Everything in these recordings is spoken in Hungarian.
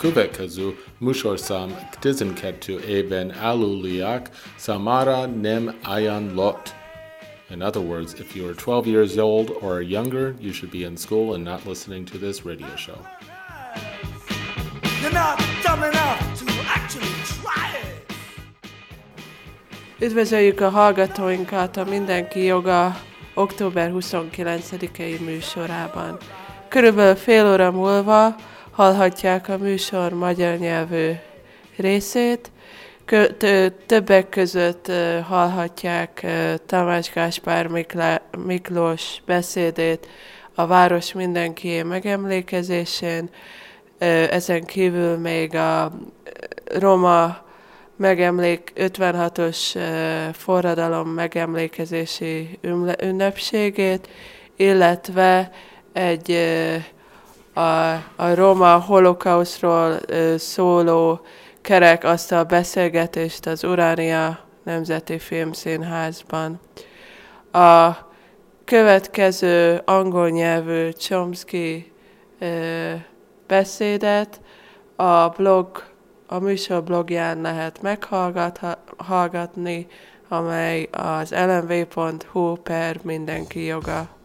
a következő műsorszám tizenkettő éven aluliak samara nem lot. In other words, if you are 12 years old or younger, you should be in school and not listening to this radio show. You're not dumb enough to actually try it. Üdvözöljük a hallgatóinkat a Mindenki Joga október 29-i műsorában. Körülbelül fél óra múlva hallhatják a műsor magyar nyelvű részét. Többek között hallhatják Tamás Gáspár Miklós beszédét a város mindenki megemlékezésén, ezen kívül még a Roma megemlék 56-os forradalom megemlékezési ünnepségét, illetve egy a, a roma holokauszról szóló kerekasztal beszélgetést az Uránia Nemzeti Filmszínházban. A következő angol nyelvű Chomsky beszédet a blog, a műsor blogján lehet meghallgatni, amely az lmv.hu per mindenki joga.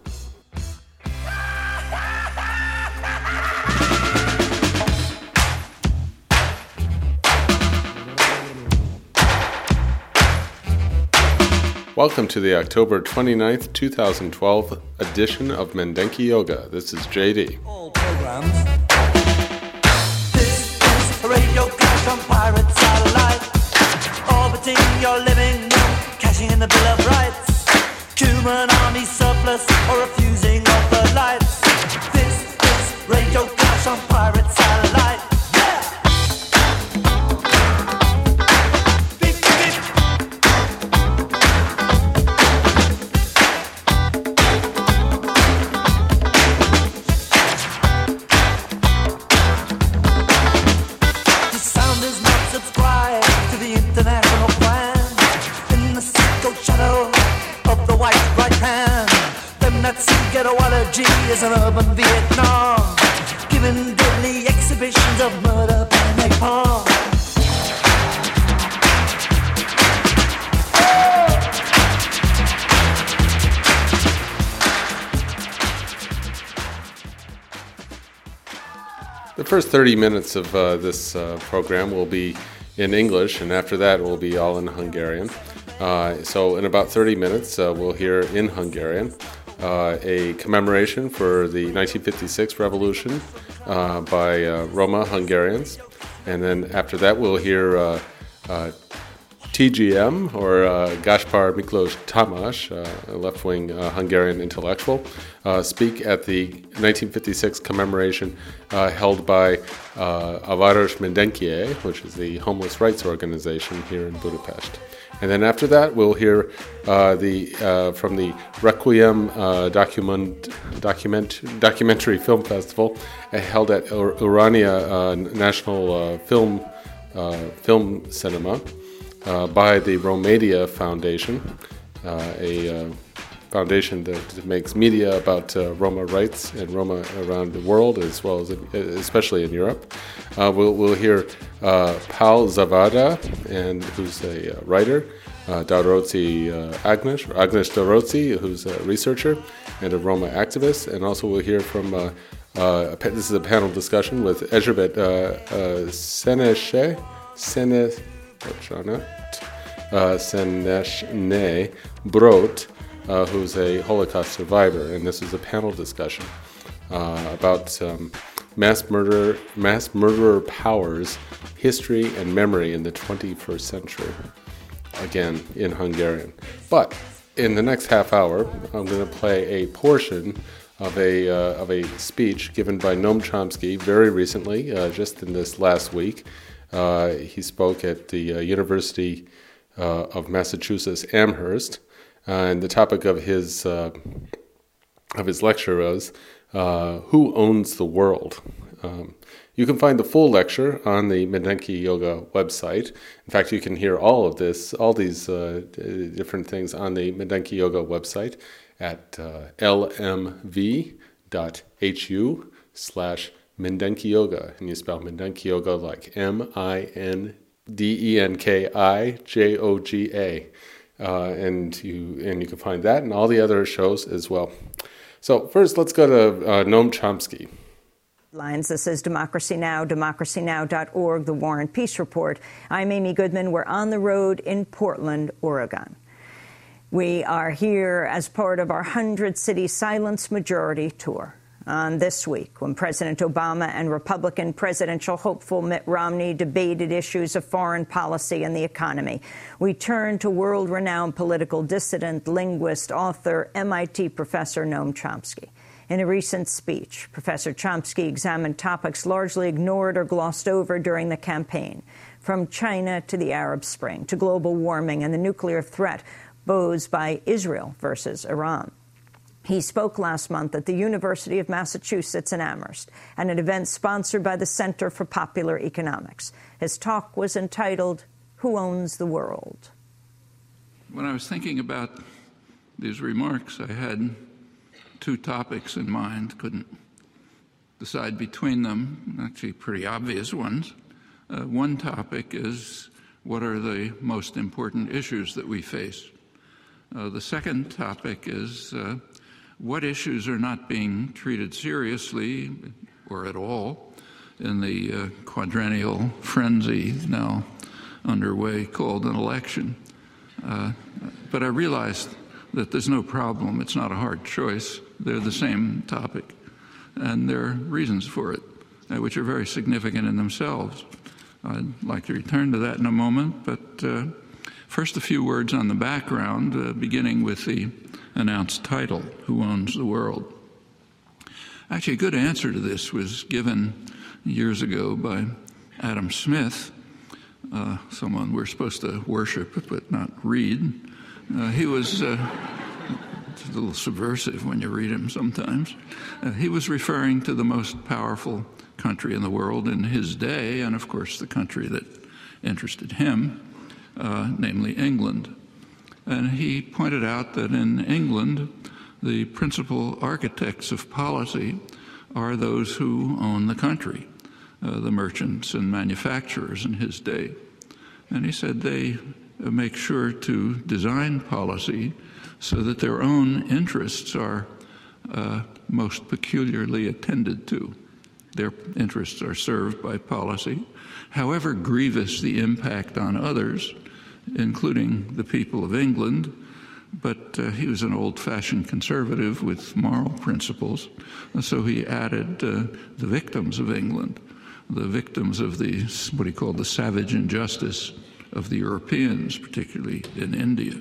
Welcome to the October 29th, 2012 edition of Mendenki Yoga. This is JD. All programs. This is radio clash on pirate satellite. Orbiting your living room, cashing in the Bill of Rights. Army surplus or refusing is an urban Vietnam, giving deadly exhibitions of murder and napalm. The first 30 minutes of uh, this uh, program will be in English, and after that, will be all in Hungarian. Uh, so, in about 30 minutes, uh, we'll hear in Hungarian uh, a commemoration for the 1956 revolution uh, by uh, Roma Hungarians. And then after that, we'll hear uh, uh, TGM, or Gaspar Miklos Tamás, a left wing Hungarian intellectual, speak at the 1956 commemoration held by uh, Avaros Mindenkié, which is the homeless rights organization here in Budapest. And then after that, we'll hear uh, the uh, from the Requiem uh, document, document, documentary film festival uh, held at Urania uh, National uh, Film Film Cinema by the Romadia Foundation, a foundation that makes media about Roma rights and Roma around the world, as well as in, especially in Europe. we'll, we'll hear Paul Zavada, and who's a writer uh, uh, Agnes, or Agnes Darozi, who's a researcher and a Roma activist. And also we'll hear from, uh, uh this is a panel discussion with Ezrebet uh, uh, Seneshe, Senes, uh, Seneshne Brot, uh, who's a Holocaust survivor. And this is a panel discussion about um, mass murder, mass murderer powers, history and memory in the 21st century again in Hungarian. But in the next half hour, I'm going to play a portion of a, uh, of a speech given by Noam Chomsky very recently, uh, just in this last week. Uh, he spoke at the uh, University uh, of Massachusetts Amherst, and the topic of his, uh, of his lecture was Who Owns the World? Um, you can find the full lecture on the Mindenki Yoga website. In fact, you can hear all of this, all these uh, different things on the Mindenki Yoga website at uh, lmv.hu slash Mindenki Yoga, and you spell Mindenki Yoga like M I N D E N K I J O G A. Uh, and you and you can find that and all the other shows as well. So first, let's go to uh, Noam Chomsky. Lines. This is Democracy Now!, democracynow.org, The War and Peace Report. I'm Amy Goodman. We're on the road in Portland, Oregon. We are here as part of our 100 City Silence Majority Tour on this week when President Obama and Republican presidential hopeful Mitt Romney debated issues of foreign policy and the economy. We turn to world renowned political dissident, linguist, author, MIT professor Noam Chomsky. In a recent speech, Professor Chomsky examined topics largely ignored or glossed over during the campaign, from China to the Arab Spring to global warming and the nuclear threat posed by Israel versus Iran. He spoke last month at the University of Massachusetts in Amherst at an event sponsored by the Center for Popular Economics. His talk was entitled, Who Owns the World? When I was thinking about these remarks, I had two topics in mind, couldn't decide between them, actually, pretty obvious ones. Uh, one topic is what are the most important issues that we face? Uh, the second topic is uh, what issues are not being treated seriously or at all in the uh, quadrennial frenzy now underway called an election. Uh, but I realized that there's no problem. It's not a hard choice. They're the same topic. And there are reasons for it, uh, which are very significant in themselves. I'd like to return to that in a moment, but uh, first, a few words on the background, uh, beginning with the announced title, Who Owns the World? Actually, a good answer to this was given years ago by Adam Smith, uh, someone we're supposed to worship but not read. Uh, he was uh, a little subversive when you read him sometimes. Uh, he was referring to the most powerful country in the world in his day, and of course, the country that interested him, uh, namely England. And he pointed out that in England, the principal architects of policy are those who own the country, uh, the merchants and manufacturers in his day. And he said they make sure to design policy so that their own interests are uh, most peculiarly attended to. Their interests are served by policy, however grievous the impact on others including the people of England, but uh, he was an old fashioned conservative with moral principles, so he added uh, the victims of England, the victims of the what he called the savage injustice of the Europeans, particularly in India.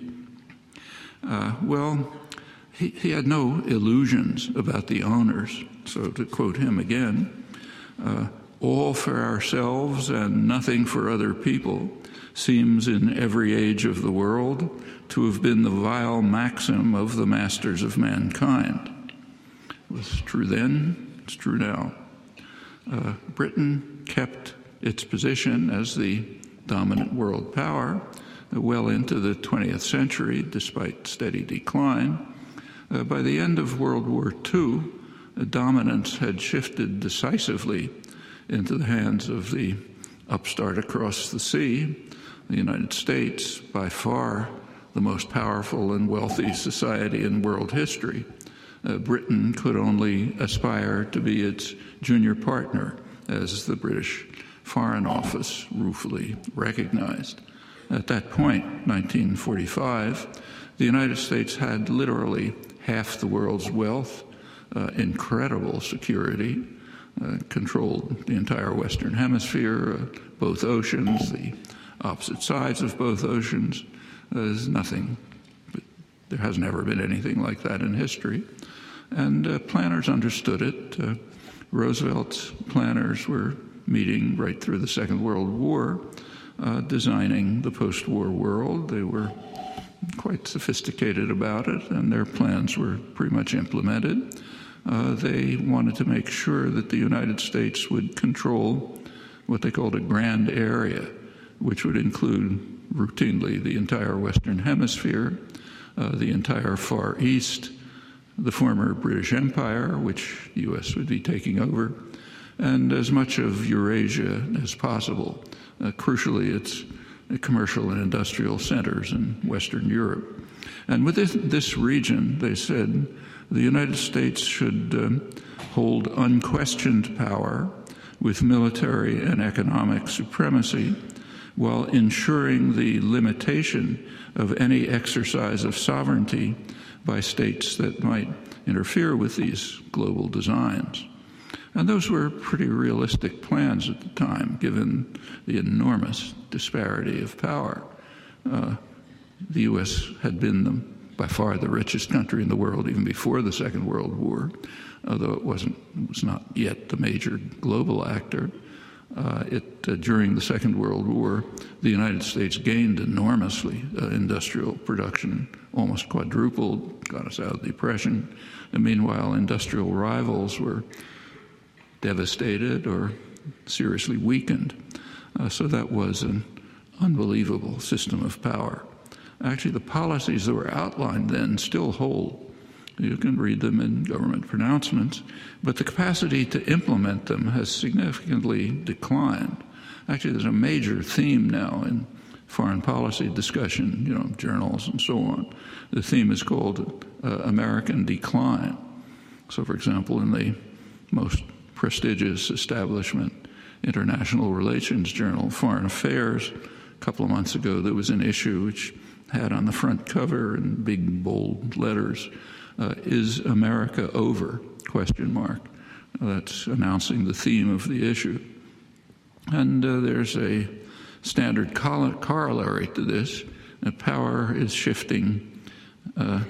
Uh, well, he, he, had no illusions about the owners, so to quote him again, uh, all for ourselves and nothing for other people seems in every age of the world to have been the vile maxim of the masters of mankind. It was true then, it's true now. Uh, Britain kept its position as the dominant world power well into the 20th century, despite steady decline. Uh, by the end of World War II, dominance had shifted decisively into the hands of the upstart across the sea, the United States, by far the most powerful and wealthy society in world history, uh, Britain could only aspire to be its junior partner, as the British Foreign Office ruefully recognized. At that point, 1945, the United States had literally half the world's wealth, uh, incredible security, uh, controlled the entire Western Hemisphere, uh, both oceans, the opposite sides of both oceans. There's nothing, there has never been anything like that in history. And uh, planners understood it. Uh, Roosevelt's planners were meeting right through the Second World War, uh, designing the post war world. They were quite sophisticated about it, and their plans were pretty much implemented. Uh, they wanted to make sure that the United States would control what they called a grand area which would include routinely the entire Western Hemisphere, uh, the entire Far East, the former British Empire, which the U.S. would be taking over, and as much of Eurasia as possible. Uh, crucially, its commercial and industrial centers in Western Europe. And within this region, they said the United States should um, hold unquestioned power with military and economic supremacy while ensuring the limitation of any exercise of sovereignty by states that might interfere with these global designs. And those were pretty realistic plans at the time, given the enormous disparity of power. Uh, the U.S. had been the, by far the richest country in the world even before the Second World War, although it wasn't it was not yet the major global actor. Uh, it, uh, during the Second World War, the United States gained enormously uh, industrial production, almost quadrupled, got us out of the Depression. And meanwhile, industrial rivals were devastated or seriously weakened. Uh, so that was an unbelievable system of power. Actually, the policies that were outlined then still hold. You can read them in government pronouncements, but the capacity to implement them has significantly declined. Actually, there's a major theme now in foreign policy discussion, you know, journals and so on. The theme is called uh, American decline. So, for example, in the most prestigious establishment, International Relations Journal, Foreign Affairs, a couple of months ago, there was an issue which had on the front cover in big bold letters, uh, "Is America over?" question mark. That's announcing the theme of the issue. And uh, there's a standard corollary to this. That power is shifting uh,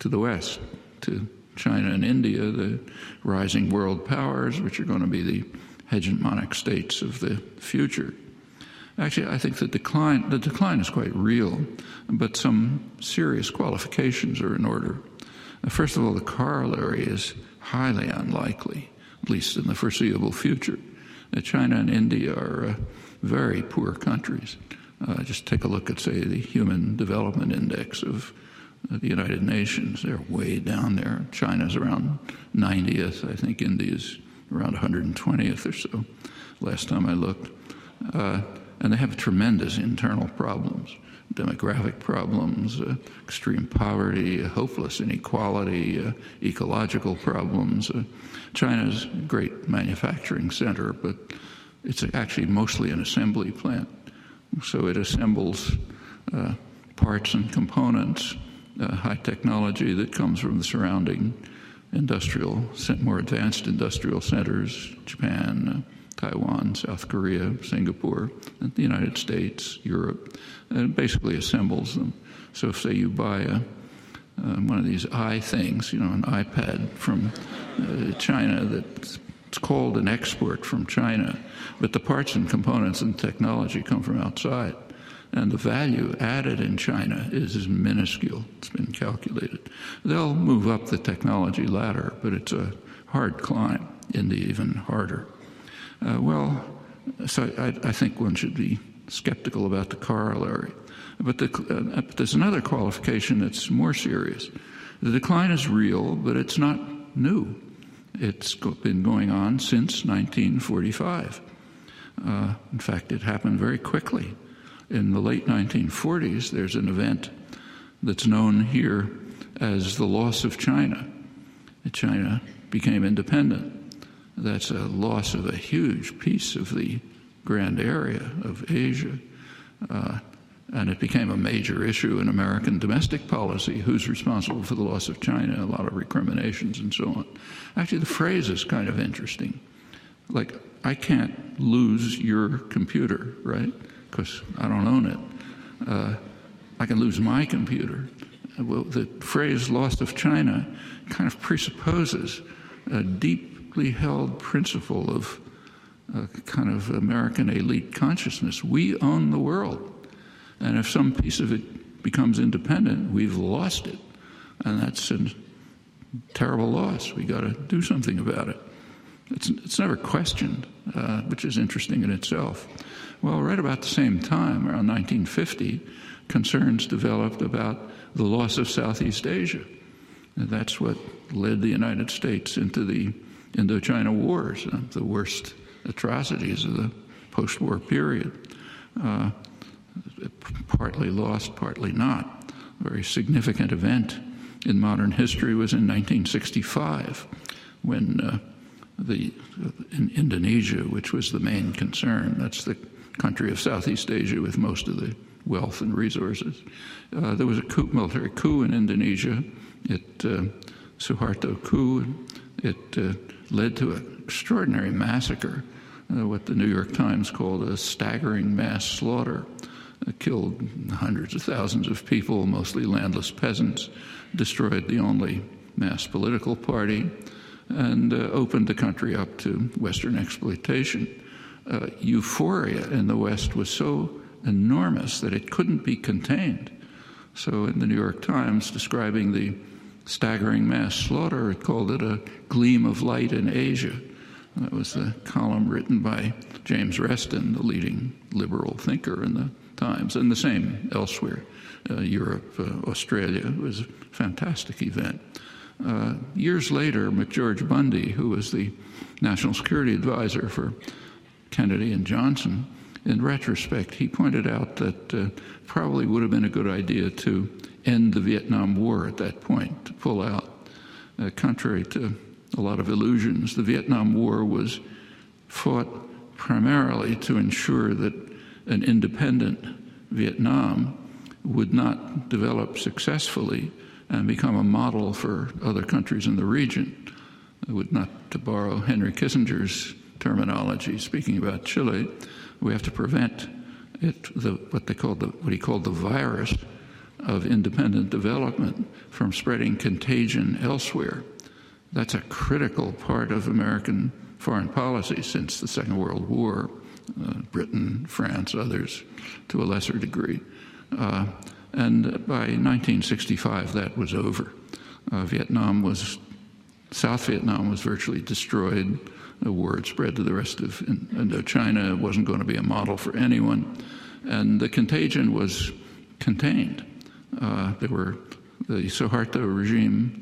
to the West, to China and India, the rising world powers, which are going to be the hegemonic states of the future. Actually, I think the decline, the decline is quite real, but some serious qualifications are in order. First of all, the corollary is highly unlikely, at least in the foreseeable future. China and India are uh, very poor countries. Uh, just take a look at, say, the Human Development Index of uh, the United Nations. They're way down there. China's around 90th. I think India's around 120th or so, last time I looked. Uh, and they have tremendous internal problems demographic problems, uh, extreme poverty, uh, hopeless inequality, uh, ecological problems. Uh, China's a great manufacturing center, but it's actually mostly an assembly plant. So it assembles uh, parts and components, uh, high technology that comes from the surrounding industrial, more advanced industrial centers, Japan, Taiwan, South Korea, Singapore, the United States, Europe, and basically assembles them. So, say you buy a, uh, one of these i things, you know, an iPad from uh, China that's it's called an export from China, but the parts and components and technology come from outside. And the value added in China is, is minuscule. It's been calculated. They'll move up the technology ladder, but it's a hard climb, India even harder. Uh, well, so I, I, think one should be skeptical about the corollary. But, the, uh, but there's another qualification that's more serious. The decline is real, but it's not new. It's been going on since 1945. Uh, in fact, it happened very quickly. In the late 1940s, there's an event that's known here as the loss of China. China became independent. That's a loss of a huge piece of the grand area of Asia. Uh, and it became a major issue in American domestic policy. Who's responsible for the loss of China? A lot of recriminations and so on. Actually, the phrase is kind of interesting. Like, I can't lose your computer, right? Because I don't own it. Uh, I can lose my computer. Well, the phrase loss of China kind of presupposes a deeply held principle of kind of American elite consciousness. We own the world. And if some piece of it becomes independent, we've lost it. And that's a terrible loss. We got to do something about it. It's, it's never questioned, uh, which is interesting in itself. Well, right about the same time, around 1950, concerns developed about the loss of Southeast Asia. And that's what led the United States into the Indochina wars, uh, the worst atrocities of the post war period. Uh, partly lost, partly not. A very significant event in modern history was in 1965 when uh, the in Indonesia, which was the main concern, that's the country of Southeast Asia with most of the wealth and resources. Uh, there was a coup, military coup in Indonesia. It uh, Suharto coup. It uh, led to an extraordinary massacre, what the New York Times called a staggering mass slaughter. It killed hundreds of thousands of people, mostly landless peasants, destroyed the only mass political party, and uh, opened the country up to Western exploitation. Uh, euphoria in the West was so enormous that it couldn't be contained. So, in the New York Times, describing the staggering mass slaughter, it called it a gleam of light in Asia. That was the column written by James Reston, the leading liberal thinker in the Times, and the same elsewhere. Uh, Europe, uh, Australia. It was a fantastic event. Uh, years later, McGeorge Bundy, who was the national security advisor for Kennedy and Johnson, in retrospect, he pointed out that uh, probably would have been a good idea to end the Vietnam War at that point, to pull out. Uh, contrary to a lot of illusions, the Vietnam War was fought primarily to ensure that an independent Vietnam would not develop successfully and become a model for other countries in the region. It would not, to borrow Henry Kissinger's terminology, speaking about Chile, we have to prevent it, the, what they called the, what he called the virus of independent development from spreading contagion elsewhere. That's a critical part of American foreign policy since the Second World War. Uh, Britain, France, others to a lesser degree. Uh, and by 1965, that was over. Uh, Vietnam was, South Vietnam was virtually destroyed. The war had spread to the rest of Indochina. It wasn't going to be a model for anyone. And the contagion was contained. Uh, there were, the Suharto regime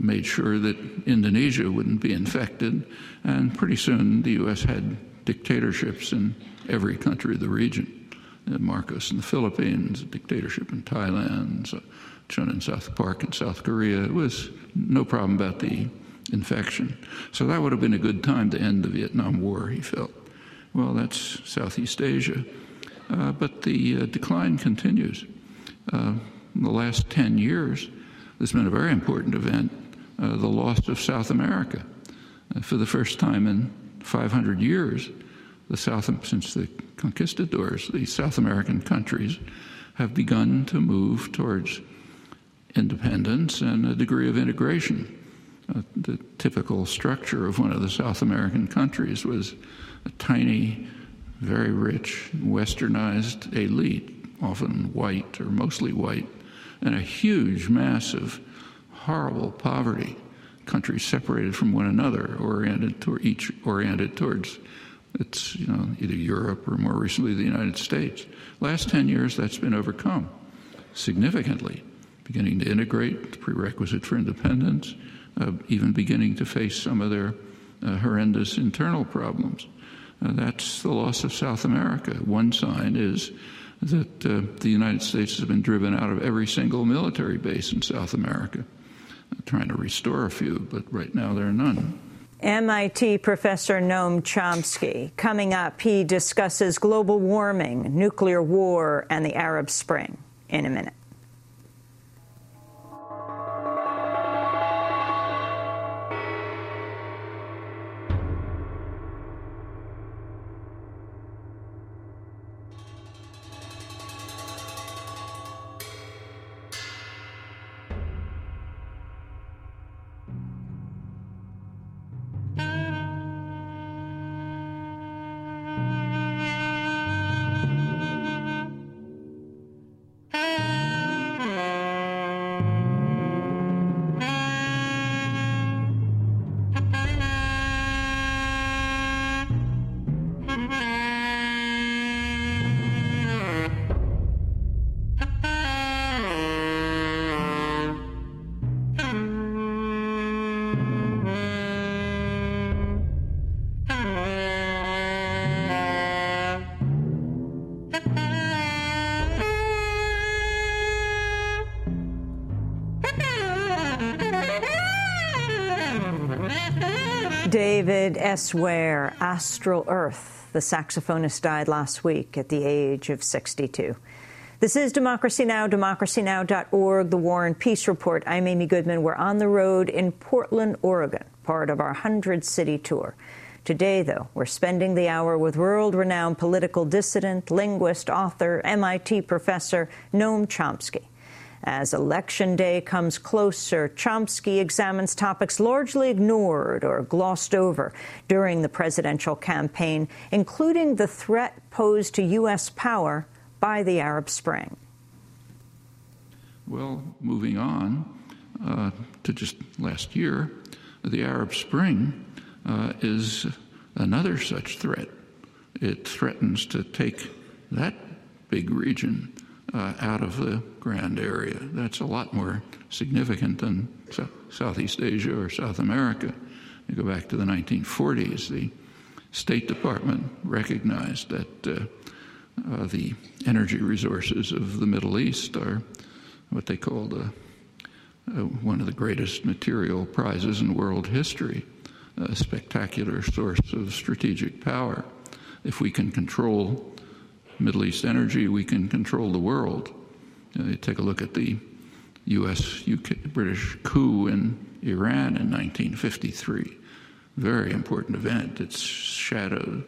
made sure that Indonesia wouldn't be infected, and pretty soon the U.S. had dictatorships in every country of the region. Marcos in the Philippines, a dictatorship in Thailand, so Chun in South Park in South Korea. It was no problem about the infection. So that would have been a good time to end the Vietnam War, he felt. Well, that's Southeast Asia. Uh, but the uh, decline continues. Uh, in the last 10 years, there's been a very important event uh, the loss of South America. Uh, for the first time in 500 years, the South, since the conquistadors, the South American countries, have begun to move towards independence and a degree of integration. Uh, the typical structure of one of the South American countries was a tiny, very rich, westernized elite, often white or mostly white, and a huge, massive, horrible poverty. Countries separated from one another, oriented toward each oriented towards it's you know either Europe or more recently the United States. Last 10 years, that's been overcome significantly, beginning to integrate the prerequisite for independence, uh, even beginning to face some of their uh, horrendous internal problems. Uh, that's the loss of South America. One sign is that uh, the United States has been driven out of every single military base in South America. Trying to restore a few, but right now there are none. MIT professor Noam Chomsky. Coming up, he discusses global warming, nuclear war, and the Arab Spring in a minute. David S. Ware, Astral Earth. The saxophonist died last week at the age of 62. This is Democracy Now!, democracynow.org, the War and Peace Report. I'm Amy Goodman. We're on the road in Portland, Oregon, part of our 100 city tour. Today, though, we're spending the hour with world renowned political dissident, linguist, author, MIT professor Noam Chomsky. As Election Day comes closer, Chomsky examines topics largely ignored or glossed over during the presidential campaign, including the threat posed to U.S. power by the Arab Spring. Well, moving on uh, to just last year, the Arab Spring uh, is another such threat. It threatens to take that big region uh, out of the grand area. That's a lot more significant than so- Southeast Asia or South America. You go back to the 1940s, the State Department recognized that uh, uh, the energy resources of the Middle East are what they called a, a, one of the greatest material prizes in world history, a spectacular source of strategic power. If we can control Middle East energy, we can control the world. Uh, take a look at the U.S. UK, British coup in Iran in 1953. Very important event. Its shadow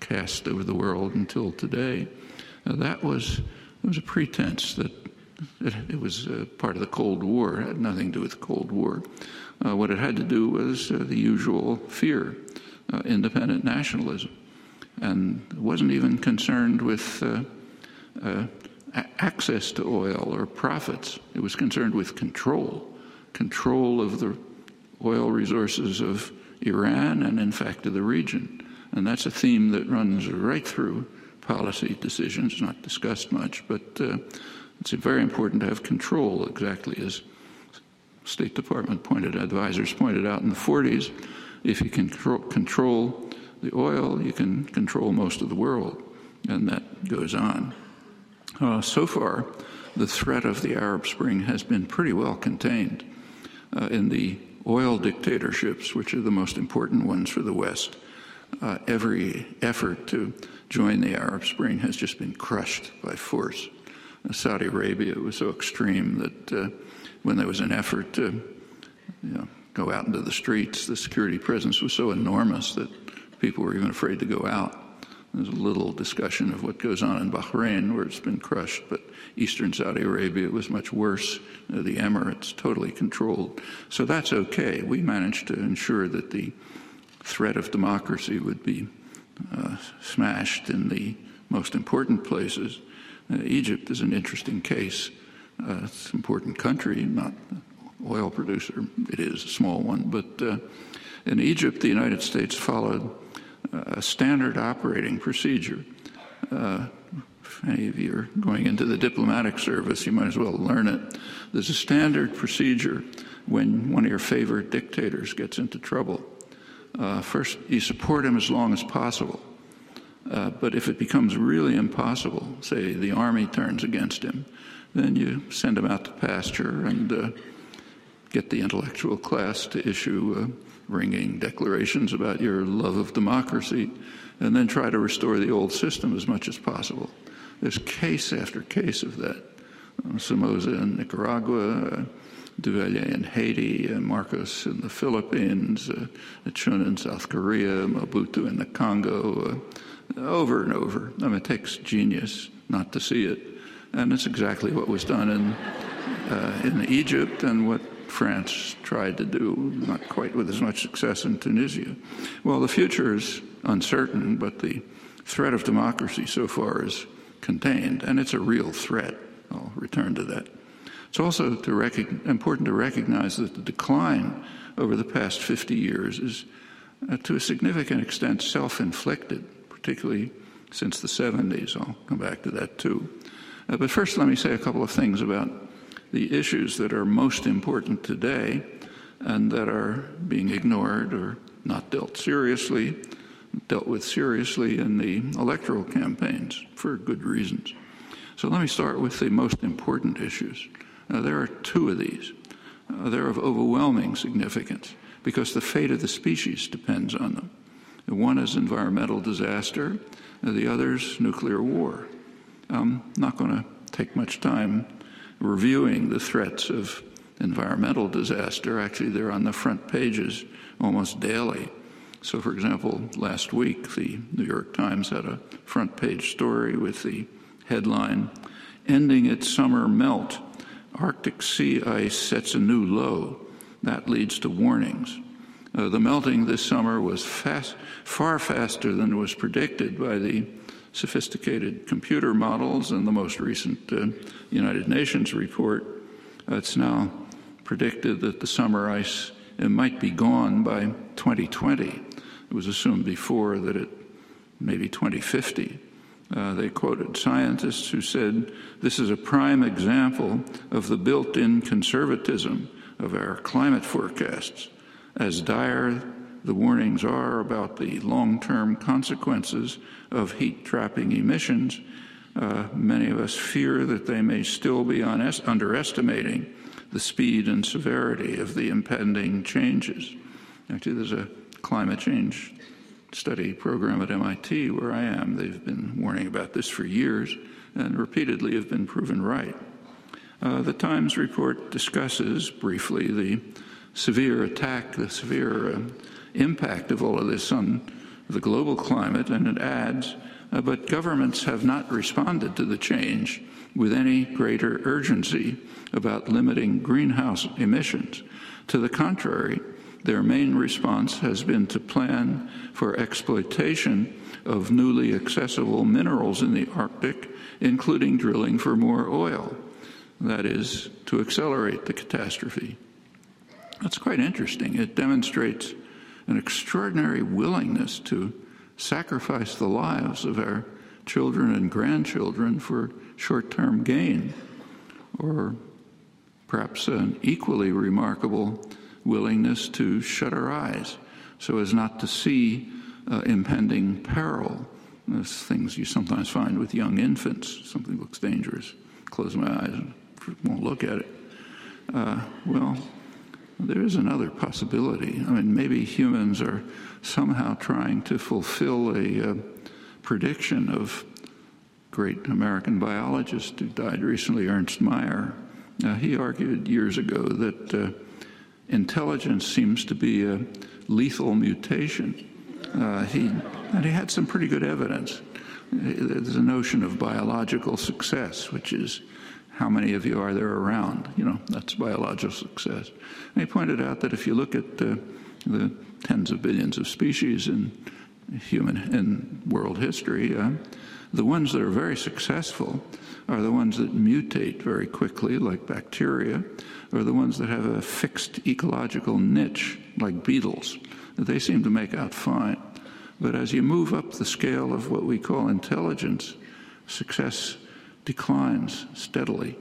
cast over the world until today. That was it was a pretense that it, it was uh, part of the Cold War. It had nothing to do with the Cold War. Uh, what it had to do was uh, the usual fear, uh, independent nationalism, and wasn't even concerned with uh, uh, access to oil or profits. It was concerned with control, control of the oil resources of Iran and, in fact, of the region. And that's a theme that runs right through policy decisions, not discussed much, but uh, it's very important to have control, exactly as State Department pointed, advisors pointed out in the 40s. If you can control, control the oil, you can control most of the world, and that goes on. Uh, so far, the threat of the Arab Spring has been pretty well contained uh, in the oil dictatorships, which are the most important ones for the West uh, every effort to join the Arab Spring has just been crushed by force. Uh, Saudi Arabia was so extreme that uh, when there was an effort to you know, go out into the streets, the security presence was so enormous that people were even afraid to go out. There's a little discussion of what goes on in Bahrain where it's been crushed, but eastern Saudi Arabia was much worse. Uh, the Emirates totally controlled. So that's okay. We managed to ensure that the threat of democracy would be uh, smashed in the most important places. Uh, Egypt is an interesting case. Uh, it's an important country, not oil producer. It is a small one, but uh, in Egypt, the United States followed a standard operating procedure. Uh, if any of you are going into the diplomatic service, you might as well learn it. There's a standard procedure when one of your favorite dictators gets into trouble uh, first you support him as long as possible. Uh, but if it becomes really impossible, say the army turns against him, then you send him out to pasture and uh, get the intellectual class to issue uh, ringing declarations about your love of democracy, and then try to restore the old system as much as possible. There's case after case of that. Uh, Somoza in Nicaragua, uh, Duvalier in Haiti, uh, Marcos in the Philippines, Chun in South Korea, Mobutu in the Congo, over and over. I mean, it takes genius not to see it. And it's exactly what was done in, in Egypt and what France tried to do, not quite with as much success in Tunisia. Well, the future is uncertain, but the threat of democracy so far is contained, and it's a real threat. I'll return to that. It's also to important to recognize that the decline over the past 50 years is, uh, to a significant extent, self inflicted, particularly since the 70s. I'll come back to that too. Uh, but first, let me say a couple of things about the issues that are most important today and that are being ignored or not dealt seriously, dealt with seriously in the electoral campaigns for good reasons. So let me start with the most important issues. Now, there are two of these. Uh, they're of overwhelming significance. because the fate of the species depends on them. One is environmental disaster, the other is nuclear war. I'm not going to take much time reviewing the threats of environmental disaster. Actually, they're on the front pages almost daily. So, for example, last week, the New York Times had a front page story with the headline Ending its summer melt, Arctic sea ice sets a new low. That leads to warnings. Uh, the melting this summer was fast, far faster than was predicted by the sophisticated computer models and the most recent uh, United Nations report. Uh, it's now predicted that the summer ice might be gone by 2020. It was assumed before that it maybe 2050. Uh, they quoted scientists who said, This is a prime example of the built in conservatism of our climate forecasts. As dire the warnings are about the long term consequences of heat trapping emissions, uh, many of us fear that they may still be underestimating the speed and severity of the impending changes. Actually, there's a climate change study program at MIT where I am. They've been warning about this for years and repeatedly have been proven right. Uh, the Times report discusses briefly the severe attack, the severe uh, impact of all of this on the global climate, and it adds, uh, but governments have not responded to the change with any greater urgency about limiting greenhouse emissions. To the contrary, their main response has been to plan for exploitation of newly accessible minerals in the Arctic, including drilling for more oil. That is, to accelerate the catastrophe. That's quite interesting. It demonstrates an extraordinary willingness to sacrifice the lives of our children and grandchildren for short term gain, or perhaps an equally remarkable willingness to shut our eyes so as not to see uh, impending peril. There's things you sometimes find with young infants. Something looks dangerous. Close my eyes won't look at it. Uh, well, there is another possibility. I mean, maybe humans are somehow trying to fulfill a uh, prediction of great American biologist who died recently, Ernst Mayr. Uh, he argued years ago that uh, intelligence seems to be a lethal mutation. Uh, he, and he had some pretty good evidence. There's a notion of biological success, which is how many of you are there around? You know, that's biological success. And he pointed out that if you look at uh, the tens of billions of species in human in world history, uh, the ones that are very successful are the ones that mutate very quickly, like bacteria, or the ones that have a fixed ecological niche, like beetles. They seem to make out fine. But as you move up the scale of what we call intelligence, success declines steadily.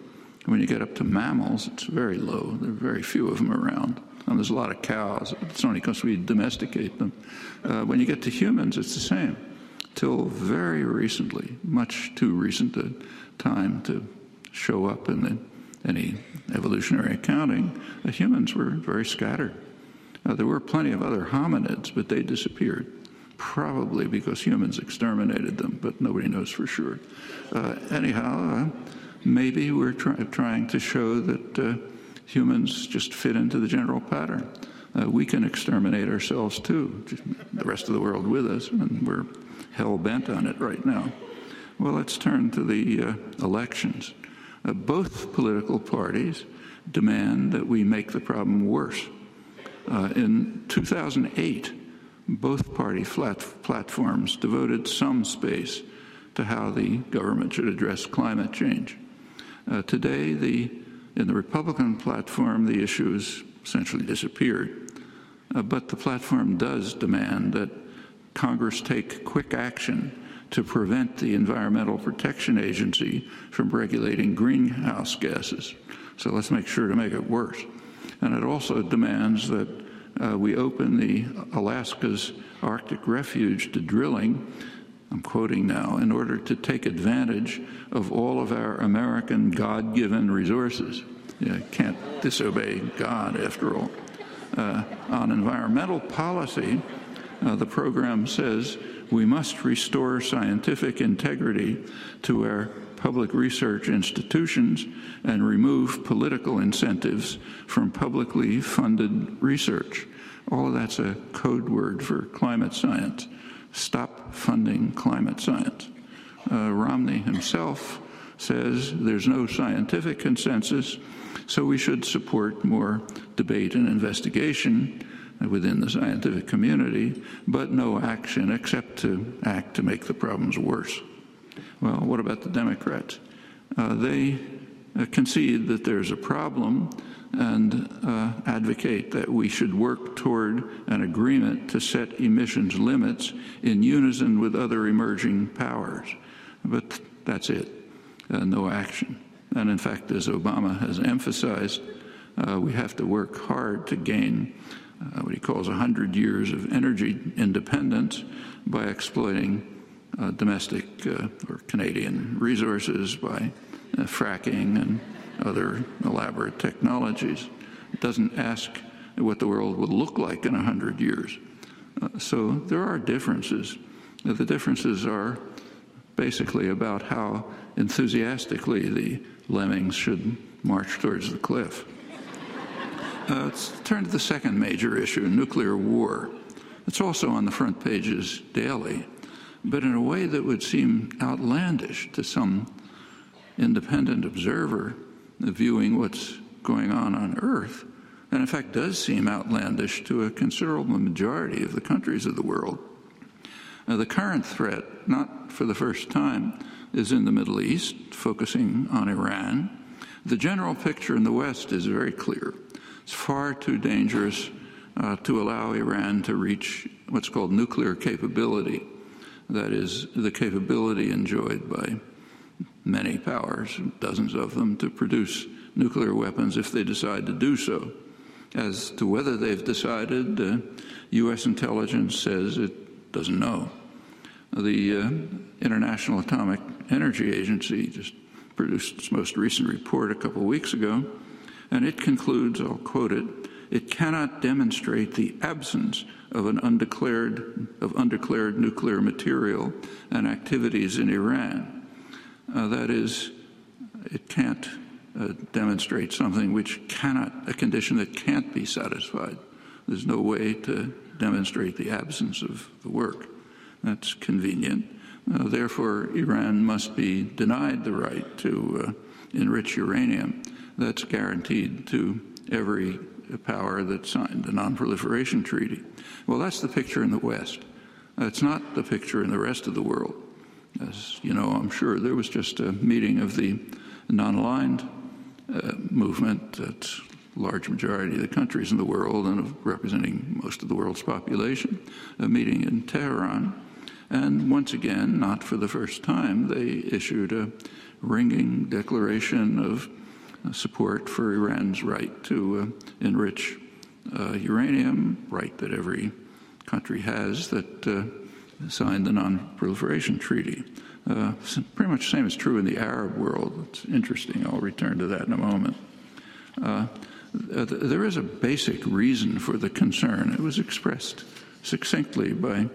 When you get up to mammals, it's very low. There are very few of them around. And there's a lot of cows. It's only because we domesticate them. Uh, when you get to humans, it's the same. Till very recently, much too recent a time to show up in the, any evolutionary accounting, humans were very scattered. Uh, there were plenty of other hominids, but they disappeared probably because humans exterminated them, but nobody knows for sure. Uh, anyhow, uh, maybe we're try- trying to show that uh, humans just fit into the general pattern. Uh, we can exterminate ourselves too, the rest of the world with us, and we're hell bent on it right now. Well, let's turn to the uh, elections. Uh, both political parties demand that we make the problem worse. in 2008, both party flat platforms devoted some space to how the government should address climate change. Uh, today, the, in the Republican platform, the issue has essentially disappeared. Uh, but the platform does demand that Congress take quick action to prevent the Environmental Protection Agency from regulating greenhouse gases. So let's make sure to make it worse. And it also demands that uh, we open the Alaska's Arctic refuge to drilling. I'm quoting now, in order to take advantage of all of our American God given resources. You can't disobey God, after all. Uh, on environmental policy, uh, the program says we must restore scientific integrity to our public research institutions and remove political incentives from publicly funded research. All of that's a code word for climate science. Stop funding climate science. Uh, Romney himself says there's no scientific consensus, so we should support more debate and investigation within the scientific community, but no action except to act to make the problems worse. Well, what about the Democrats? Uh, they uh, concede that there's a problem and uh, advocate that we should work toward an agreement to set emissions limits in unison with other emerging powers. But that's it, uh, no action. And in fact, as Obama has emphasized, uh, we have to work hard to gain uh, what he calls 100 years of energy independence by exploiting domestic uh, or Canadian resources by uh, fracking and other elaborate technologies. It doesn't ask what the world will look like in 100 years. Uh, so there are differences. The differences are basically about how enthusiastically the lemmings should march towards the cliff. Uh, let's turn to the second major issue nuclear war. It's also on the front pages daily, but in a way that would seem outlandish to some independent observer viewing what's going on on Earth, and in fact does seem outlandish to a considerable majority of the countries of the world. Now, the current threat, not for the first time, is in the Middle East, focusing on Iran. The general picture in the West is very clear. It's far too dangerous uh, to allow Iran to reach what's called nuclear capability. That is, the capability enjoyed by many powers, dozens of them, to produce nuclear weapons if they decide to do so. As to whether they've decided, uh, U.S. intelligence says it doesn't know. The uh, International Atomic Energy Agency just produced its most recent report a couple weeks ago and it concludes, I'll quote it, it cannot demonstrate the absence of an undeclared of undeclared nuclear material and activities in Iran. Uh, that is, it can't uh, demonstrate something which cannot a condition that can't be satisfied. There's no way to demonstrate the absence of the work. That's convenient. Uh, therefore, Iran must be denied the right to uh, enrich uranium that's guaranteed to every power that signed the Non-Proliferation Treaty. Well, that's the picture in the West. It's not the picture in the rest of the world. As you know, I'm sure there was just a meeting of the non-aligned uh, movement that's large majority of the countries in the world and of representing most of the world's population, a meeting in Tehran. And once again, not for the first time, they issued a ringing declaration of support for Iran's right to uh, enrich uh, uranium, right that every country has that uh, signed the Non-Proliferation Treaty. Uh, pretty much the same is true in the Arab world. It's interesting. I'll return to that in a moment. Uh, there is a basic reason for the concern. It was expressed succinctly by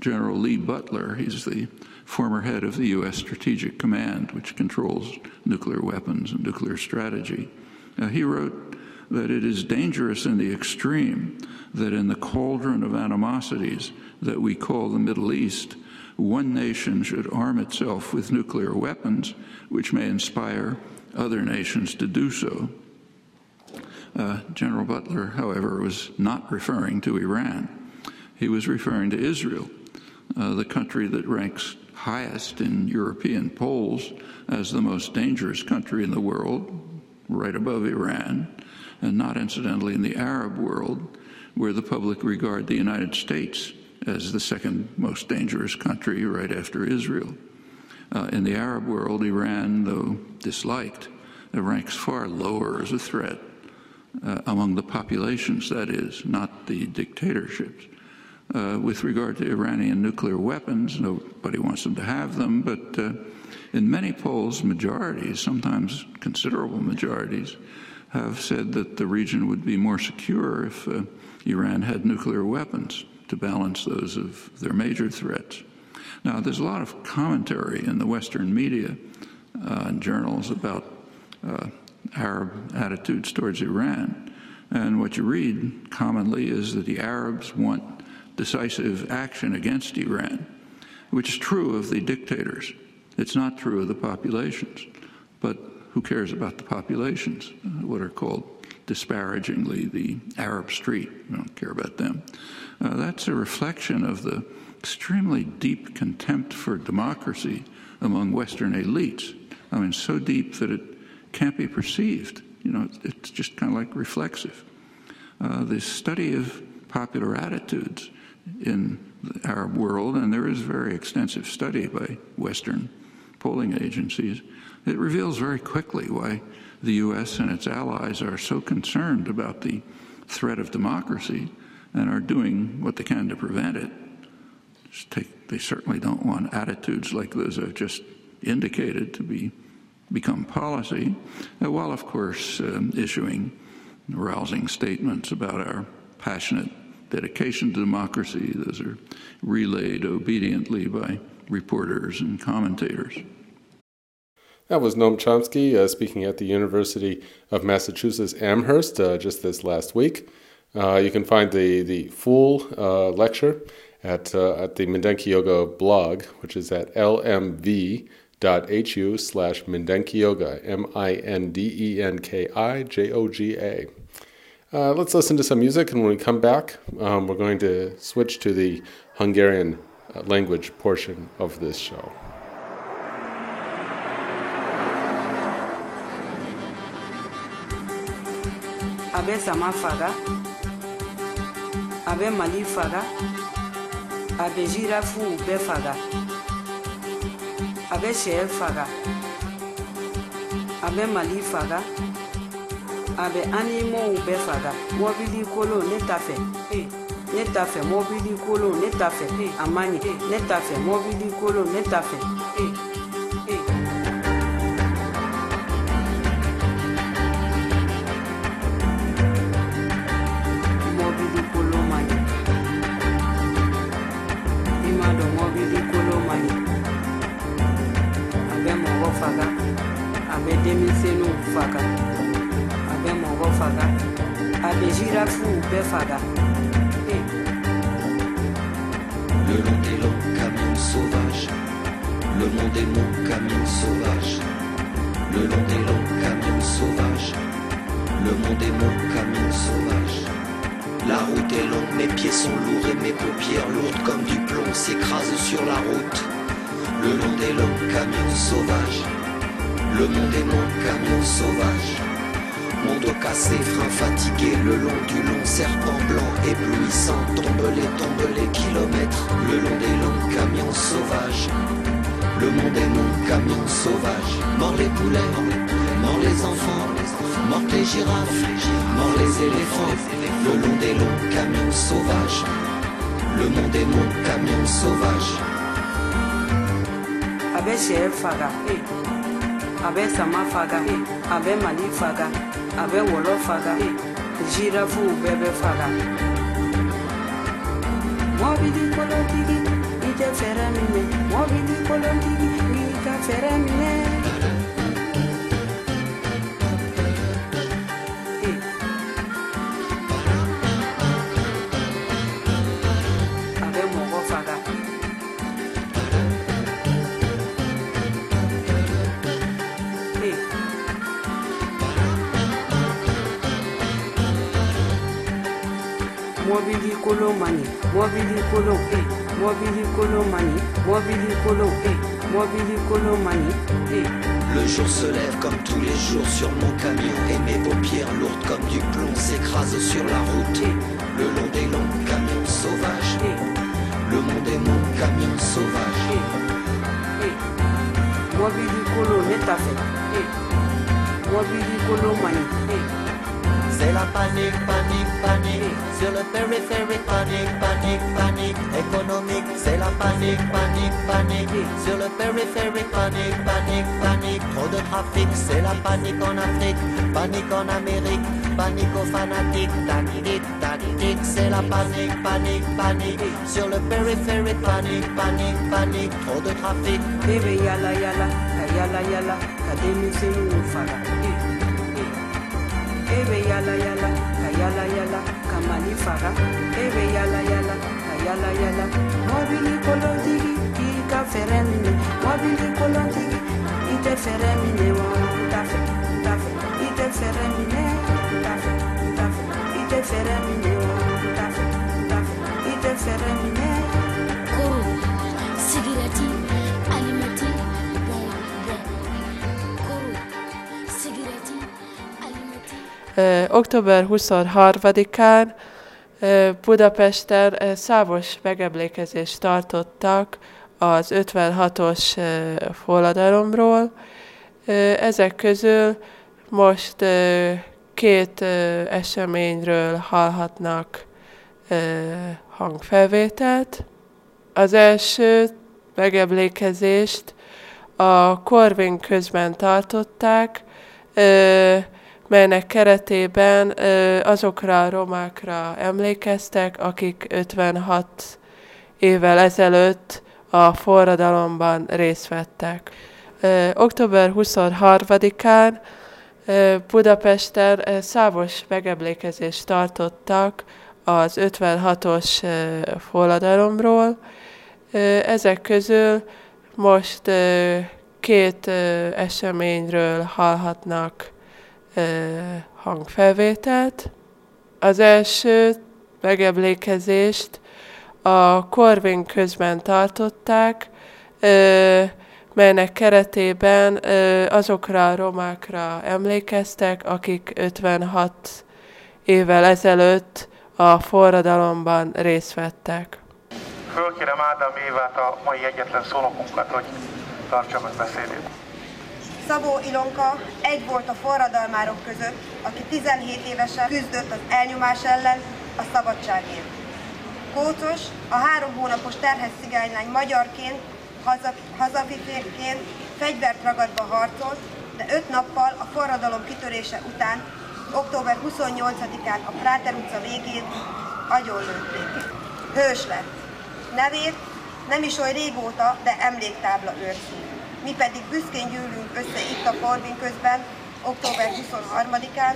General Lee Butler. He's the former head of the U.S. Strategic Command, which controls nuclear weapons and nuclear strategy. Uh, he wrote that it is dangerous in the extreme that in the cauldron of animosities that we call the Middle East, one nation should arm itself with nuclear weapons, which may inspire other nations to do so. Uh, General Butler, however, was not referring to Iran. He was referring to Israel, uh, the country that ranks highest in European polls as the most dangerous country in the world, right above Iran, and not incidentally in the Arab world, where the public regard the United States as the second most dangerous country right after Israel. Uh, in the Arab world, Iran, though disliked, ranks far lower as a threat uh, among the populations, that is, not the dictatorships. Uh, with regard to Iranian nuclear weapons, nobody wants them to have them, but uh, in many polls, majorities, sometimes considerable majorities, have said that the region would be more secure if uh, Iran had nuclear weapons to balance those of their major threats. Now, there's a lot of commentary in the Western media uh, and journals about uh, Arab attitudes towards Iran. And what you read commonly is that the Arabs want decisive action against Iran, which is true of the dictators. It's not true of the populations. But who cares about the populations, uh, what are called disparagingly the Arab street? We don't care about them. Uh, that's a reflection of the extremely deep contempt for democracy among Western elites. I mean, so deep that it can't be perceived. You know, it's just kind of like reflexive. Uh, the study of popular attitudes in the Arab world, and there is very extensive study by Western polling agencies, it reveals very quickly why the U.S. and its allies are so concerned about the threat of democracy and are doing what they can to prevent it. Take, they certainly don't want attitudes like those I've just indicated to be become policy, uh, while of course um, issuing rousing statements about our passionate dedication to democracy. Those are relayed obediently by reporters and commentators. That was Noam Chomsky uh, speaking at the University of Massachusetts Amherst uh, just this last week. Uh, you can find the, the full uh, lecture at, uh, at the Mindenki Yoga blog, which is at lmv.hu slash Mindenki Yoga, M I N D E N K I J O G A. Uh, let's listen to some music, and when we come back, um, we're going to switch to the Hungarian uh, language portion of this show. Abe sama faga a bɛ mali faga a bɛ zirafuw bɛɛ faga a bɛ sɛ faga a a bɛ animow bɛɛ faga mɔbili kolon ne ta fɛ ne ta fɛ mɔbili kolon ne ta fɛ a man ɲi ne ta fɛ mɔbili kolon ne ta fɛ mɔbili kolon man ɲi i m'a dɔn mɔbili kolon man ɲi a bɛ mɔgɔ faga a bɛ denmisɛnninw faga Le long des longs camions sauvages, le monde est mon camion sauvage. Le long des longs camions sauvages, le monde est mon camion sauvage. La route est longue, mes pieds sont lourds et mes paupières lourdes comme du plomb s'écrasent sur la route. Le long des longs camions sauvages, le monde est mon camion sauvage. Mon dos cassé, frein fatigué, le long du long serpent blanc éblouissant, tombe les, tombe les kilomètres, le long des longs camions sauvages. Le monde est mon camion sauvage, mort les poulets, mort les enfants, mort les girafes, mort les éléphants, le long des longs camions sauvages. Le monde est mon camion sauvage. a bɛ sɛ faga eh. A bɛ sama faga eh. a bɛ mali faga a bɛ wɔlɔ faga eh. zirafuw bɛɛ bɛ faga mɔbili kolotigi i tɛ fɛɛrɛ minɛ mɔbili kolotigi i ka fɛɛrɛ minɛ kolon man ɲi mɔbili kolon e mɔbili kolon man ɲi mɔbili kolon e mɔbili kolon man ɲi e Le jour se lève comme tous les jours sur mon camion et mes paupières lourdes comme du plomb s'écrasent sur la route. Le long des longs camions sauvages, le monde est mon camion sauvage. e e mɔbili kolon ne ta fɛ e mɔbili kolon man ɲi e c'est la panique, panique, panique. Sur le périphérique, panique, panique, panique. Économique, c'est la panique, panique, panique. Sur le périphérique, panique, panique, panique. Trop de trafic, c'est la panique en Afrique, panique en Amérique, panique aux fanatiques. Tactique, tactique, c'est la panique, panique, panique. Sur le périphérique, panique, panique, panique. Trop de trafic. Bébé yala yala, yala yala, ka denmisɛnninw ebe yala yala kayala yala kamali fara ebe yala yala kayala yala mobili kolotigi ki ka fɛrɛ minɛ mobili kolotigi i tɛ fɛrɛ minɛ wa tafɛ tafɛ i tɛ fɛrɛ minɛ tafɛ tafɛ i wa sigirati Október 23-án ö, Budapesten számos megemlékezést tartottak az 56-os ö, forradalomról. Ezek közül most két eseményről hallhatnak hangfelvételt. Az első megemlékezést a Corvin közben tartották, melynek keretében azokra a romákra emlékeztek, akik 56 évvel ezelőtt a forradalomban részt vettek. Október 23-án ö, Budapesten számos megemlékezést tartottak az 56-os ö, forradalomról. Ezek közül most két eseményről hallhatnak hangfelvételt. Az első megemlékezést a Corvin közben tartották, melynek keretében azokra a romákra emlékeztek, akik 56 évvel ezelőtt a forradalomban részt vettek. Fölkérem Ádám Évát, a mai egyetlen szónokunkat, hogy tartsa meg beszédét. Szabó Ilonka egy volt a forradalmárok között, aki 17 évesen küzdött az elnyomás ellen, a szabadságért. Kócos a három hónapos terhes cigánylány magyarként, haza, hazavitérként fegyvert ragadva harcolt, de öt nappal a forradalom kitörése után, október 28-án a Práter utca végén agyonlőtték. Hős lett. Nevét nem is oly régóta, de emléktábla őrzi. Mi pedig büszkén gyűlünk össze itt a Corvin közben, október 23-án,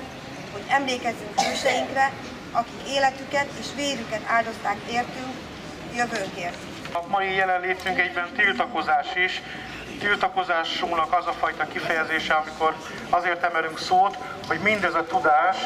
hogy emlékezzünk hőseinkre, akik életüket és vérüket áldozták értünk, jövőnkért. A mai jelenlétünk egyben tiltakozás is. Tiltakozásunknak az a fajta kifejezése, amikor azért emelünk szót, hogy mindez a tudás,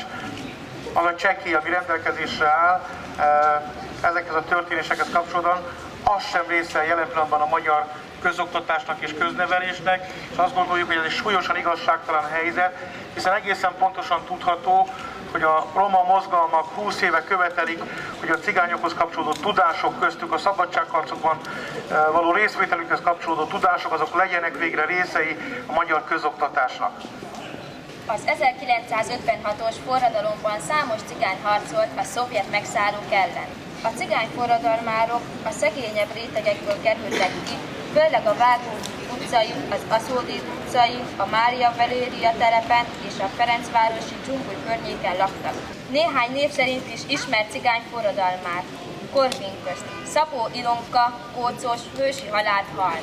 az a csekély, ami rendelkezésre áll, eh, ezekhez a történésekhez kapcsolódóan, az sem része jelen pillanatban a magyar közoktatásnak és köznevelésnek, és azt gondoljuk, hogy ez egy súlyosan igazságtalan helyzet, hiszen egészen pontosan tudható, hogy a roma mozgalmak 20 éve követelik, hogy a cigányokhoz kapcsolódó tudások köztük a szabadságharcokban eh, való részvételükhez kapcsolódó tudások, azok legyenek végre részei a magyar közoktatásnak. Az 1956-os forradalomban számos cigány harcolt a szovjet megszállók ellen. A cigány forradalmárok a szegényebb rétegekből kerültek ki, főleg a Vágó utcai, az Aszódi utcai, a Mária Valéria terepen és a Ferencvárosi dzsungul környéken laktak. Néhány név szerint is ismert cigány forradalmár. Korvin közt. Szabó Ilonka, Kócos, hősi halált hal.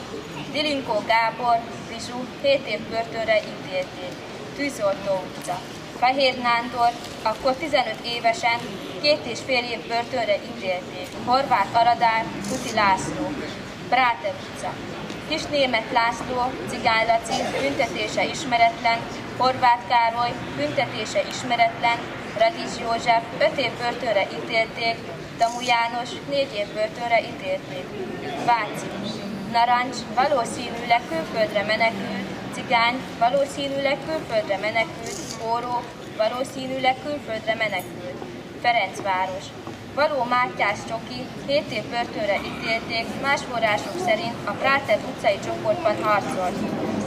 Dilinkó Gábor, Rizsú, 7 év börtönre ítélték. Tűzoltó utca. Fehér Nándor, akkor 15 évesen, két és fél év börtönre ítélték. Horváth Aradár, Kuti László. Bráter utca. Kis német László, Cigány Laci, büntetése ismeretlen, Horváth Károly, büntetése ismeretlen, Radics József, 5 év börtönre ítélték, Damu János, 4 év börtönre ítélték. Váci. Narancs, valószínűleg külföldre menekült, Cigány, valószínűleg külföldre menekült, Óró, valószínűleg külföldre menekült. Ferencváros. Való Mátyás Csoki 7 év börtönre ítélték, más források szerint a Práter utcai csoportban harcolt.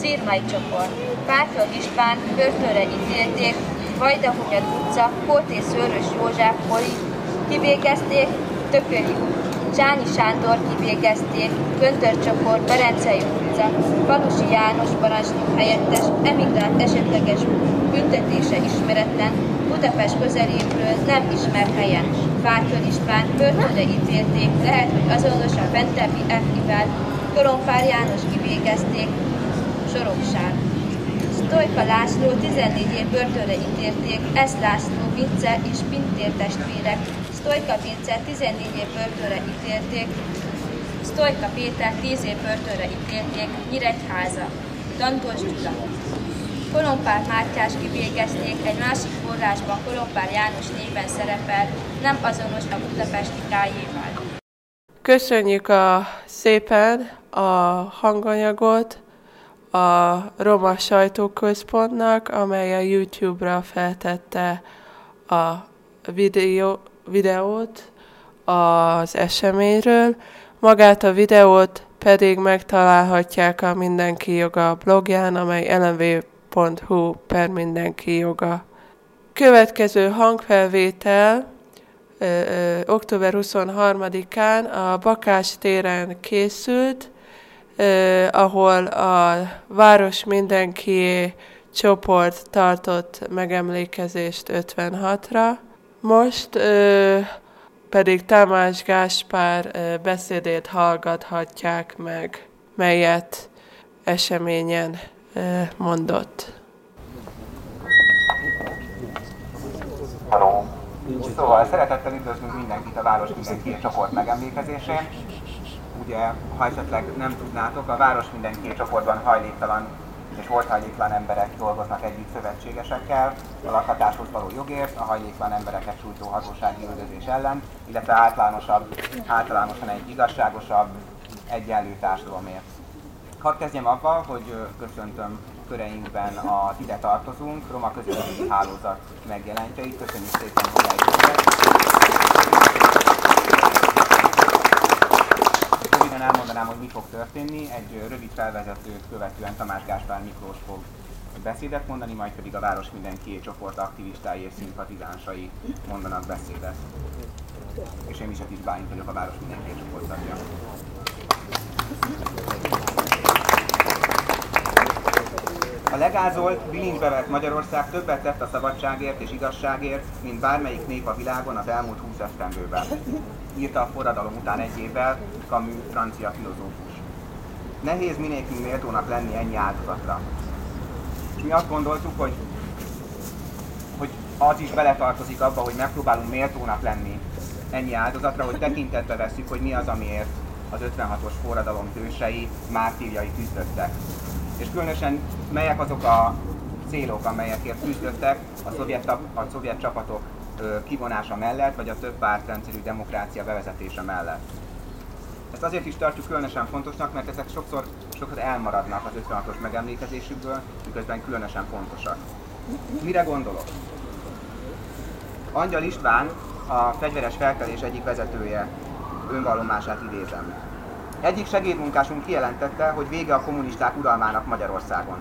Szirmai csoport. Párköld István börtönre ítélték, Vajdahunyad utca, Kóté Szőrös József, Poli, kivégezték, Tököli Csányi Sándor kivégezték, Göntörcsokor, Berencei utca, Falusi János parancsnok helyettes, emigrált esetleges büntetése ismeretlen, Budapest közelébről nem ismert helyen. Fátyol István börtönre ítélték, lehet, hogy azonos a fentebbi F-ivel, Korompár János kivégezték, Sorokság. Stojka László 14 év börtönre ítélték, Ez László, Vince és Pintér testvérek. Stojka Vince 14 év börtönre ítélték, Stojka Péter 10 év börtönre ítélték, Nyíregyháza. Dantos Gyula. Kolompár Mátyás kivégezték, egy másik forrásban Kolompár János néven szerepel, nem azonos a budapesti kájéval. Köszönjük a szépen a hanganyagot a Roma Sajtóközpontnak, amely a YouTube-ra feltette a videó, videót az eseményről. Magát a videót pedig megtalálhatják a Mindenki Joga blogján, amely lmv.hu per Mindenki Joga. Következő hangfelvétel ö, ö, október 23-án a Bakás téren készült, ö, ahol a Város Mindenki csoport tartott megemlékezést 56-ra. Most ö, pedig Tamás Gáspár ö, beszédét hallgathatják meg, melyet eseményen ö, mondott. Hello. Szóval szeretettel üdvözlünk mindenkit a Város Mindenki csoport megemlékezésén. Ugye, ha esetleg nem tudnátok, a Város Mindenki csoportban hajléktalan és volt hajléktalan emberek dolgoznak együtt szövetségesekkel a lakhatáshoz való jogért, a hajléktalan embereket sújtó hatósági üldözés ellen, illetve általánosabb, általánosan egy igazságosabb, egyenlő társadalomért. Hadd kezdjem avval, hogy köszöntöm köreinkben a ide tartozunk, Roma Közösségi Hálózat megjelentjeit. Köszönjük szépen, hogy eljöttek. Röviden elmondanám, hogy mi fog történni. Egy rövid felvezetőt követően Tamás Gáspár Miklós fog beszédet mondani, majd pedig a Város Mindenki csoport aktivistái és szimpatizánsai mondanak beszédet. És én Misetis Bálint vagyok a Város Mindenki csoport tagja. A legázolt, bilincsbe vett Magyarország többet tett a szabadságért és igazságért, mint bármelyik nép a világon az elmúlt 20 esztendőben, írta a forradalom után egy évvel Camus francia filozófus. Nehéz minékünk méltónak lenni ennyi áldozatra. És mi azt gondoltuk, hogy, hogy az is beletartozik abba, hogy megpróbálunk méltónak lenni ennyi áldozatra, hogy tekintetbe veszük, hogy mi az, amiért az 56-os forradalom hősei, mártírjai küzdöttek és különösen melyek azok a célok, amelyekért küzdöttek a szovjet, a szovjet csapatok kivonása mellett, vagy a több pártrendszerű demokrácia bevezetése mellett. Ezt azért is tartjuk különösen fontosnak, mert ezek sokszor, sokszor elmaradnak az 56-os megemlékezésükből, miközben különösen fontosak. Mire gondolok? Angyal István, a fegyveres felkelés egyik vezetője önvallomását idézem. Egyik segédmunkásunk kijelentette, hogy vége a kommunisták uralmának Magyarországon.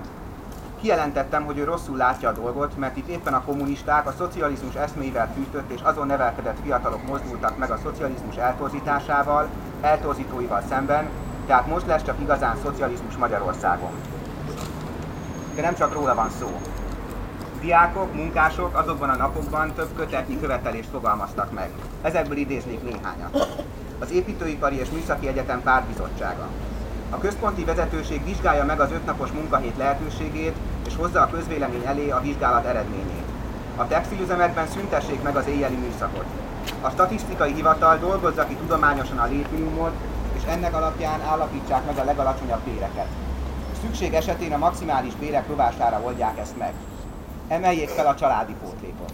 Kijelentettem, hogy ő rosszul látja a dolgot, mert itt éppen a kommunisták a szocializmus eszméivel fűtött és azon nevelkedett fiatalok mozdultak meg a szocializmus eltorzításával, eltorzítóival szemben, tehát most lesz csak igazán szocializmus Magyarországon. De nem csak róla van szó. Diákok, munkások azokban a napokban több kötetnyi követelést fogalmaztak meg. Ezekből idéznék néhányat az Építőipari és Műszaki Egyetem pártbizottsága. A központi vezetőség vizsgálja meg az ötnapos munkahét lehetőségét, és hozza a közvélemény elé a vizsgálat eredményét. A textilüzemekben szüntessék meg az éjjeli műszakot. A statisztikai hivatal dolgozza ki tudományosan a létminimumot, és ennek alapján állapítsák meg a legalacsonyabb béreket. Szükség esetén a maximális bérek rovására oldják ezt meg. Emeljék fel a családi pótlékot.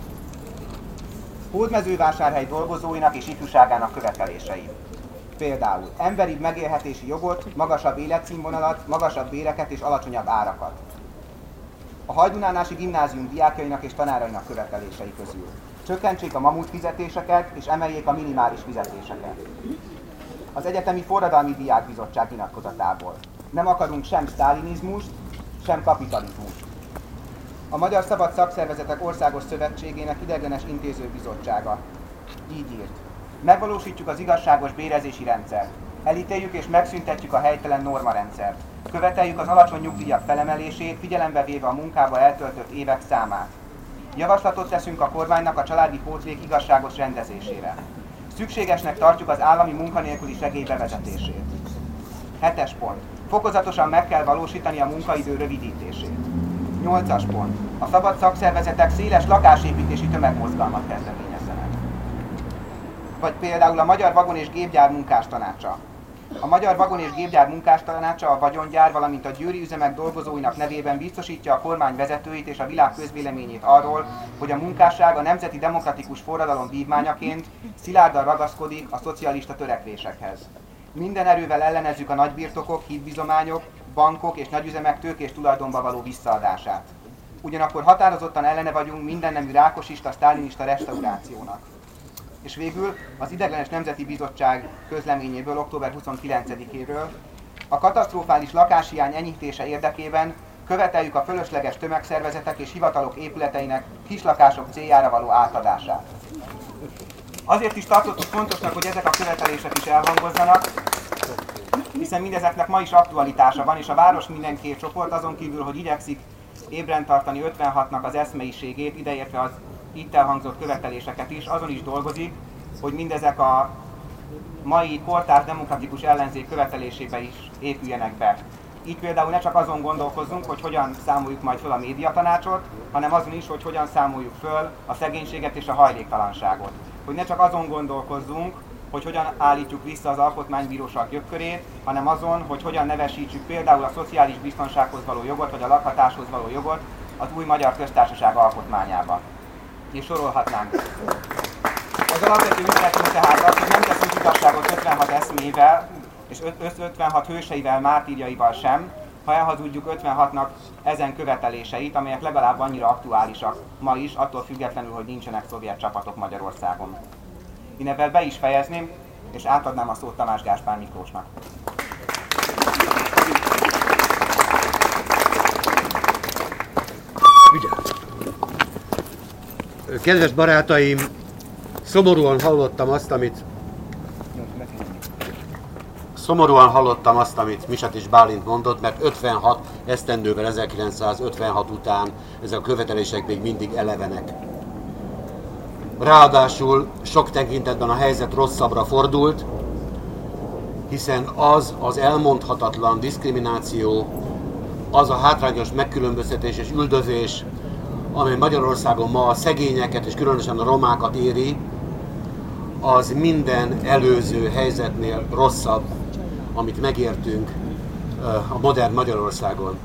Hódmezővásárhely dolgozóinak és ifjúságának követelései. Például emberi megélhetési jogot, magasabb életszínvonalat, magasabb béreket és alacsonyabb árakat. A Hajdunánási Gimnázium diákjainak és tanárainak követelései közül. Csökkentsék a mamut fizetéseket és emeljék a minimális fizetéseket. Az Egyetemi Forradalmi Diákbizottság nyilatkozatából. Nem akarunk sem sztálinizmust, sem kapitalizmust. A Magyar Szabad Szakszervezetek Országos Szövetségének ideglenes intézőbizottsága. Így írt. Megvalósítjuk az igazságos bérezési rendszert. Elítéljük és megszüntetjük a helytelen normarendszert. Követeljük az alacsony nyugdíjak felemelését, figyelembe véve a munkába eltöltött évek számát. Javaslatot teszünk a kormánynak a családi pótlék igazságos rendezésére. Szükségesnek tartjuk az állami munkanélküli segély bevezetését. Hetes pont. Fokozatosan meg kell valósítani a munkaidő rövidítését. 8-as pont. A szabad szakszervezetek széles lakásépítési tömegmozgalmat kezdeményezzenek. Vagy például a Magyar Vagon és Gépgyár Munkástanácsa. A Magyar Vagon és Gépgyár Munkástanácsa a vagyongyár, valamint a győri üzemek dolgozóinak nevében biztosítja a kormány vezetőit és a világ közvéleményét arról, hogy a munkásság a nemzeti demokratikus forradalom vívmányaként szilárdan ragaszkodik a szocialista törekvésekhez. Minden erővel ellenezzük a nagybirtokok, hídbizományok, bankok és nagyüzemek tőkés tulajdonba való visszaadását. Ugyanakkor határozottan ellene vagyunk minden nemű rákosista, sztálinista restaurációnak. És végül az Ideglenes Nemzeti Bizottság közleményéből október 29-éről a katasztrofális lakáshiány enyhítése érdekében követeljük a fölösleges tömegszervezetek és hivatalok épületeinek kislakások céljára való átadását. Azért is tartottuk fontosnak, hogy ezek a követelések is elhangozzanak, hiszen mindezeknek ma is aktualitása van, és a Város mindenki csoport azon kívül, hogy igyekszik ébren tartani 56-nak az eszmeiségét, ideértve az itt elhangzott követeléseket is, azon is dolgozik, hogy mindezek a mai kortárs demokratikus ellenzék követelésébe is épüljenek be. Így például ne csak azon gondolkozzunk, hogy hogyan számoljuk majd föl a médiatanácsot, hanem azon is, hogy hogyan számoljuk föl a szegénységet és a hajléktalanságot. Hogy ne csak azon gondolkozzunk, hogy hogyan állítjuk vissza az alkotmánybíróság jogkörét, hanem azon, hogy hogyan nevesítsük például a szociális biztonsághoz való jogot, vagy a lakhatáshoz való jogot az új magyar köztársaság alkotmányába. És sorolhatnánk. Az alapvető üzenetünk tehát az, hogy nem teszünk igazságot 56 eszmével, és 56 hőseivel, mártírjaival sem, ha elhazudjuk 56-nak ezen követeléseit, amelyek legalább annyira aktuálisak ma is, attól függetlenül, hogy nincsenek szovjet csapatok Magyarországon. Én ebben be is fejezném, és átadnám a szót Tamás Gáspár Miklósnak. Kedves barátaim, szomorúan hallottam azt, amit Szomorúan hallottam azt, amit Misat és Bálint mondott, mert 56 esztendővel 1956 után ezek a követelések még mindig elevenek. Ráadásul sok tekintetben a helyzet rosszabbra fordult, hiszen az az elmondhatatlan diszkrimináció, az a hátrányos megkülönböztetés és üldözés, amely Magyarországon ma a szegényeket és különösen a romákat éri, az minden előző helyzetnél rosszabb, amit megértünk a modern Magyarországon.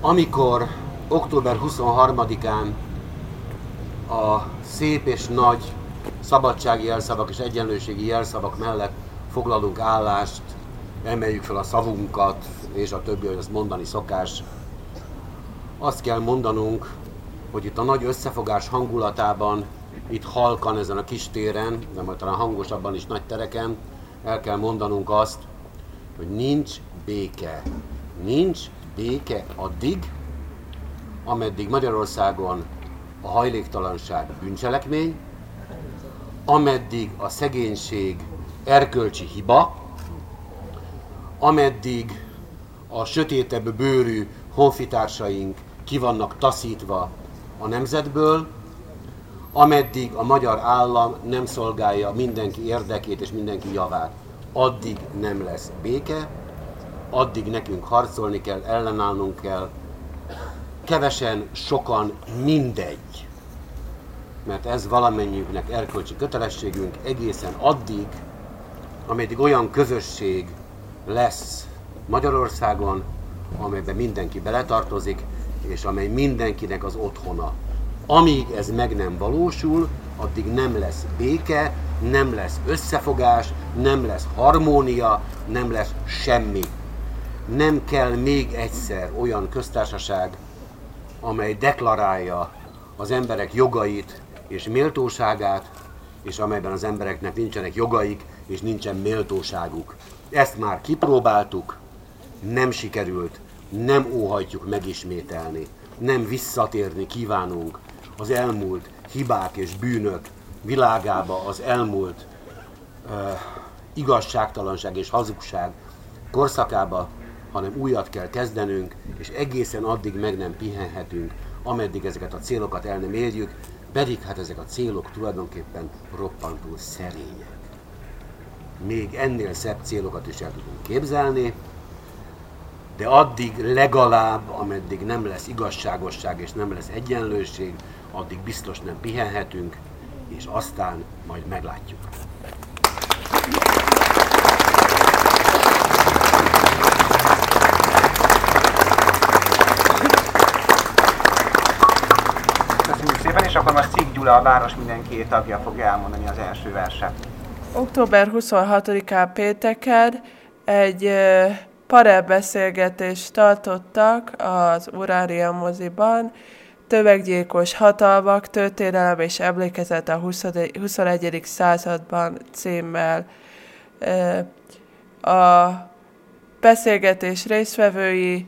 Amikor október 23-án a szép és nagy szabadsági jelszavak és egyenlőségi jelszavak mellett foglalunk állást, emeljük fel a szavunkat, és a többi, hogy azt mondani szokás. Azt kell mondanunk, hogy itt a nagy összefogás hangulatában, itt halkan ezen a kis téren, de majd talán hangosabban is nagy tereken, el kell mondanunk azt, hogy nincs béke. Nincs béke addig, ameddig Magyarországon a hajléktalanság bűncselekmény, ameddig a szegénység erkölcsi hiba, ameddig a sötétebb bőrű honfitársaink ki vannak taszítva a nemzetből, ameddig a magyar állam nem szolgálja mindenki érdekét és mindenki javát. Addig nem lesz béke, addig nekünk harcolni kell, ellenállnunk kell, kevesen, sokan, mindegy. Mert ez valamennyiünknek erkölcsi kötelességünk egészen addig, ameddig olyan közösség lesz Magyarországon, amelyben mindenki beletartozik, és amely mindenkinek az otthona. Amíg ez meg nem valósul, addig nem lesz béke, nem lesz összefogás, nem lesz harmónia, nem lesz semmi. Nem kell még egyszer olyan köztársaság, amely deklarálja az emberek jogait és méltóságát, és amelyben az embereknek nincsenek jogaik és nincsen méltóságuk. Ezt már kipróbáltuk, nem sikerült, nem óhajtjuk megismételni. nem visszatérni kívánunk az elmúlt hibák és bűnök világába, az elmúlt uh, igazságtalanság és hazugság korszakába, hanem újat kell kezdenünk, és egészen addig meg nem pihenhetünk, ameddig ezeket a célokat el nem érjük, pedig hát ezek a célok tulajdonképpen roppantul szerények. Még ennél szebb célokat is el tudunk képzelni, de addig legalább, ameddig nem lesz igazságosság és nem lesz egyenlőség, addig biztos nem pihenhetünk, és aztán majd meglátjuk. Köszönjük szépen, és akkor most Cik Gyula, a Város mindenki tagja fogja elmondani az első verset. Október 26-án pénteken egy panelbeszélgetést tartottak az Urária moziban, Töveggyilkos hatalmak, történelem és emlékezet a 21. században címmel. A beszélgetés résztvevői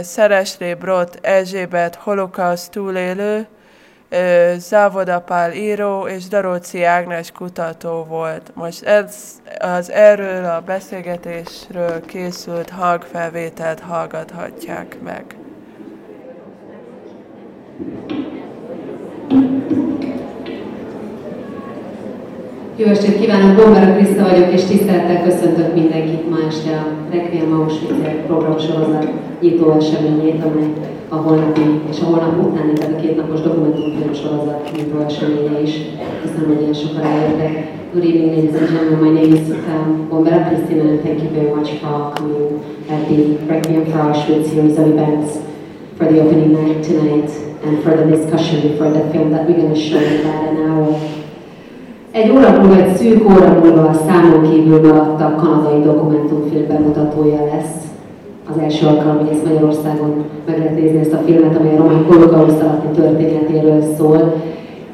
Szeresné Brot Erzsébet holokauszt túlélő, Závodapál író és Daróci Ágnes kutató volt. Most ez, az erről a beszélgetésről készült hangfelvételt hallgathatják meg. Jó estét kívánok, Bombara Kriszta vagyok, és tisztelettel köszöntök mindenkit ma este a Requiem Auschwitz programsorozat nyitó eseményét, amely a holnapi és a holnap utáni, tehát a kétnapos dokumentumfilm sorozat nyitó eseménye is. Köszönöm, hogy ilyen sokan eljöttek. Good evening, ladies and gentlemen. My name is um, Bombara Kristina, and thank you very much for coming at the Requiem for Auschwitz series of events for the opening night tonight and for the discussion before the film that we're going to show in about an hour. Egy óra múlva, egy szűk óra múlva a számon kívül maradtak kanadai dokumentumfilm bemutatója lesz. Az első alkalom, hogy ezt Magyarországon meg lehet nézni ezt a filmet, amely a román holokauszt alatti történetéről szól.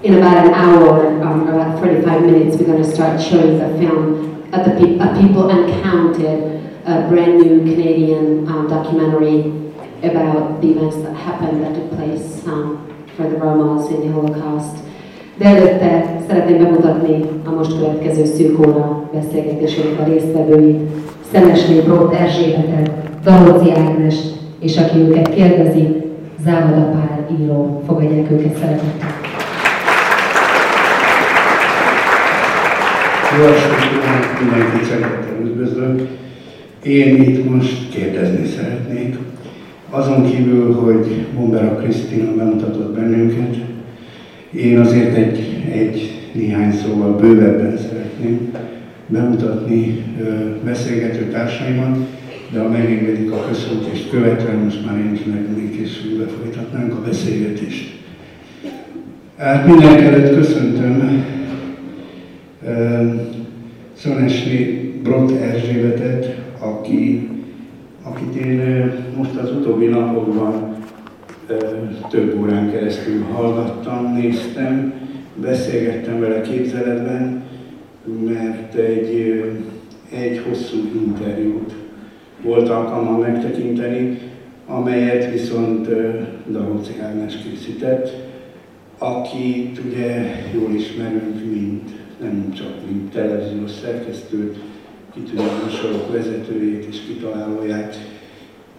In about an hour, um, about 45 minutes, we're going to start showing the film at the Pe a People Uncounted, a brand new Canadian um, documentary about the events that happened, that took place um, for the Romas in the Holocaust. De előtte szeretném bemutatni a most következő szűk beszélgetésének a résztvevőit. Szemesné Brót Erzsébetet, Daróci Ágnes, és aki őket kérdezi, Závoda Pál író. Fogadják őket szeretettel. Jó estét mindenkit szeretettel üdvözlök. Én itt most kérdezni szeretnék. Azon kívül, hogy Bombera Krisztina bemutatott bennünket, én azért egy, egy néhány szóval bővebben szeretném bemutatni beszélgető társaimat, de ha megengedik a köszöntést követően, most már én is megnék és folytatnánk a beszélgetést. Hát mindenek előtt köszöntöm Szonesni Brot Erzsébetet, aki, akit én most az utóbbi napokban több órán keresztül hallgattam, néztem, beszélgettem vele képzeletben, mert egy, egy hosszú interjút volt alkalmam megtekinteni, amelyet viszont Daróci Ágnes készített, akit ugye jól ismerünk, mint nem csak mint televíziós szerkesztőt, kitűnő műsorok vezetőjét és kitalálóját,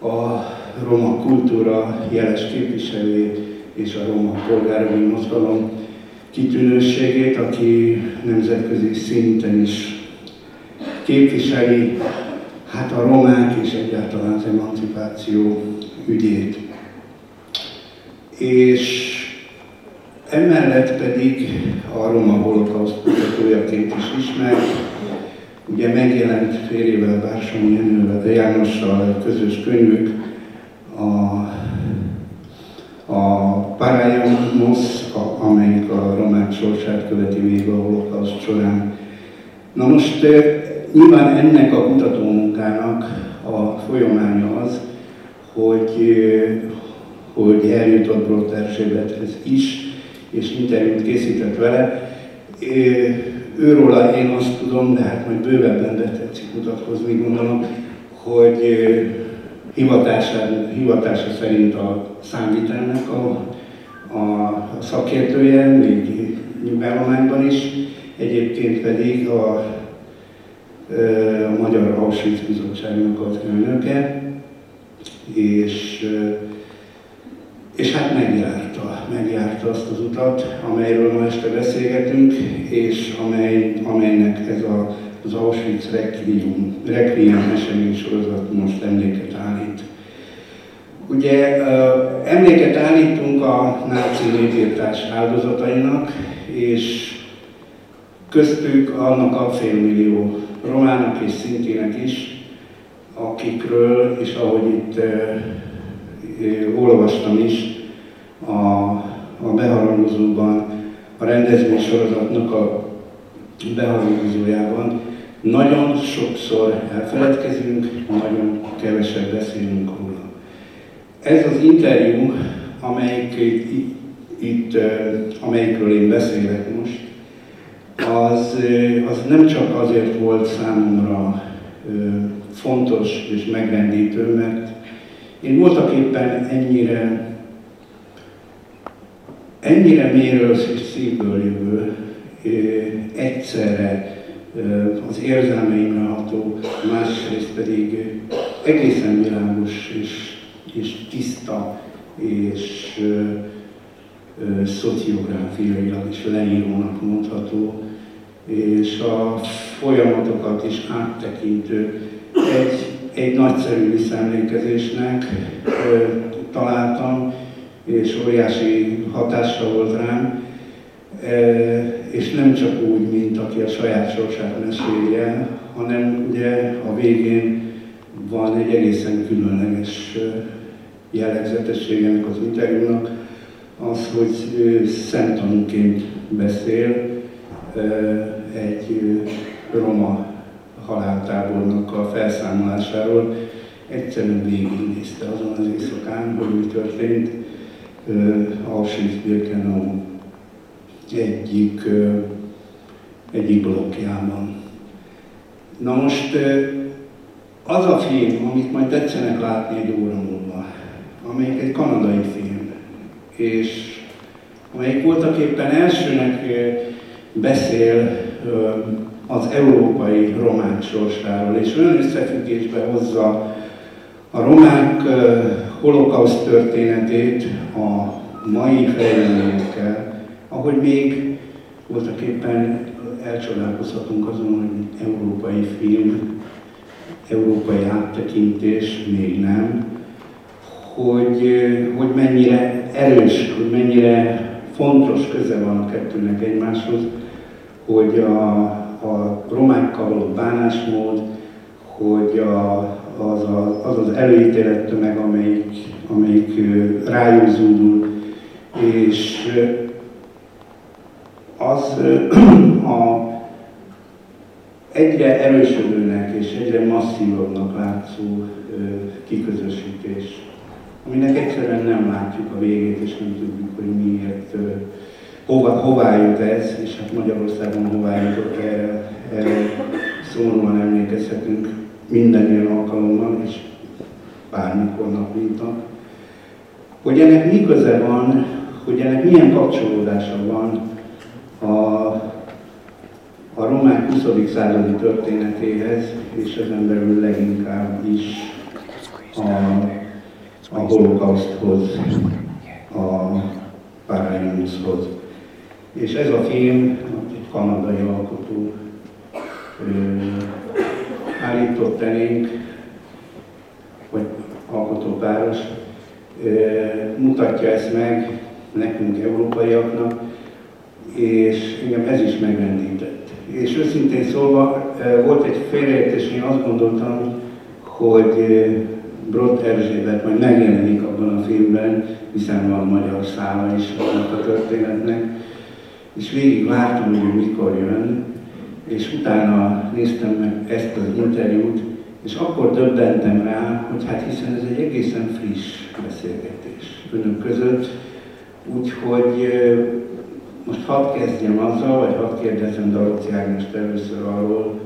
a roma kultúra jeles képviselőjét és a roma polgárai mozgalom kitűnőségét, aki nemzetközi szinten is képviseli hát a romák és egyáltalán az emancipáció ügyét. És emellett pedig a roma holokauszt kutatójaként is ismert, ugye megjelent fél évvel Bársony Jánossal közös könyvük, a, a Parajamos, amelyik a romák sorsát követi még a holokauszt során. Na most nyilván ennek a kutatómunkának a folyamánya az, hogy, hogy eljutott Brott Erzsébethez is, és interjút készített vele. Őróla én azt tudom, de hát majd bővebben be tetszik mutatkozni, gondolom, hogy hivatása, hivatása szerint a számvitelnek a, a szakértője, még nyugállományban is, egyébként pedig a, a Magyar Auschwitz Bizottságnak az elnöke, és, és hát megjárta, megjárta azt az utat, amelyről ma este beszélgetünk, és amely, amelynek ez a, az Auschwitz Requiem, Requiem esemény sorozat most emléket állít. Ugye emléket állítunk a náci népírtás áldozatainak, és köztük annak a félmillió romának és szintének is, akikről, és ahogy itt olvastam is a, a beharangozóban, a rendezvény sorozatnak a beharangozójában, nagyon sokszor elfeledkezünk, nagyon keveset beszélünk róla. Ez az interjú, amelyik itt, amelyikről én beszélek most, az, az nem csak azért volt számomra fontos és megrendítő, mert én voltak éppen ennyire, ennyire méről és szívből jövő, egyszerre az érzelmeimre ható, másrészt pedig egészen világos és, és tiszta és szociográfiailag is leírónak mondható, és a folyamatokat is áttekintő egy, egy nagyszerű visszaemlékezésnek találtam, és óriási hatása volt rám, és nem csak úgy, mint aki a saját sorsát mesélje, hanem ugye a végén van egy egészen különleges jellegzetessége ennek az interjúnak, az, hogy szemtanúként beszél egy roma haláltábornak a felszámolásáról. Egyszerűen végignézte azon az éjszakán, hogy mi történt Auschwitz-Birkenau egyik, egyik blokkjában. Na most az a film, amit majd tetszenek látni egy óra múlva, amelyik egy kanadai film, és amelyik voltak éppen elsőnek beszél az európai romák sorsáról, és olyan összefüggésbe hozza a romák holokauszt történetét a mai fejleményekkel, ahogy még voltak éppen elcsodálkozhatunk azon, hogy európai film, európai áttekintés, még nem, hogy, hogy mennyire erős, hogy mennyire fontos köze van a kettőnek egymáshoz, hogy a, a romákkal való bánásmód, hogy a, az, a, az az előítélettömeg, amelyik, amelyik rájuk zúdul, és az a egyre erősödőnek és egyre masszívabbnak látszó kiközösítés, aminek egyszerűen nem látjuk a végét, és nem tudjuk, hogy miért hova, hová jut ez, és hát Magyarországon hová jutott erre, erre szomorúan emlékezhetünk minden ilyen alkalommal, és bármikor nap mint nap, hogy ennek mi köze van, hogy ennek milyen kapcsolódása van a, a romák 20. századi történetéhez, és ezen belül leginkább is a, a holokauszthoz, a Paralymushoz. És ez a film, egy kanadai alkotó állított elénk, vagy alkotópáros, mutatja ezt meg nekünk, európaiaknak, és engem ez is megrendített. És őszintén szólva volt egy félreértés, én azt gondoltam, hogy Brott Erzsébet majd megjelenik abban a filmben, hiszen van magyar szála is a történetnek, és végig vártam, hogy mikor jön, és utána néztem meg ezt az interjút, és akkor döbbentem rá, hogy hát hiszen ez egy egészen friss beszélgetés önök között, úgyhogy most hadd kezdjem azzal, vagy hadd kérdezem Doroci Ágnest először arról,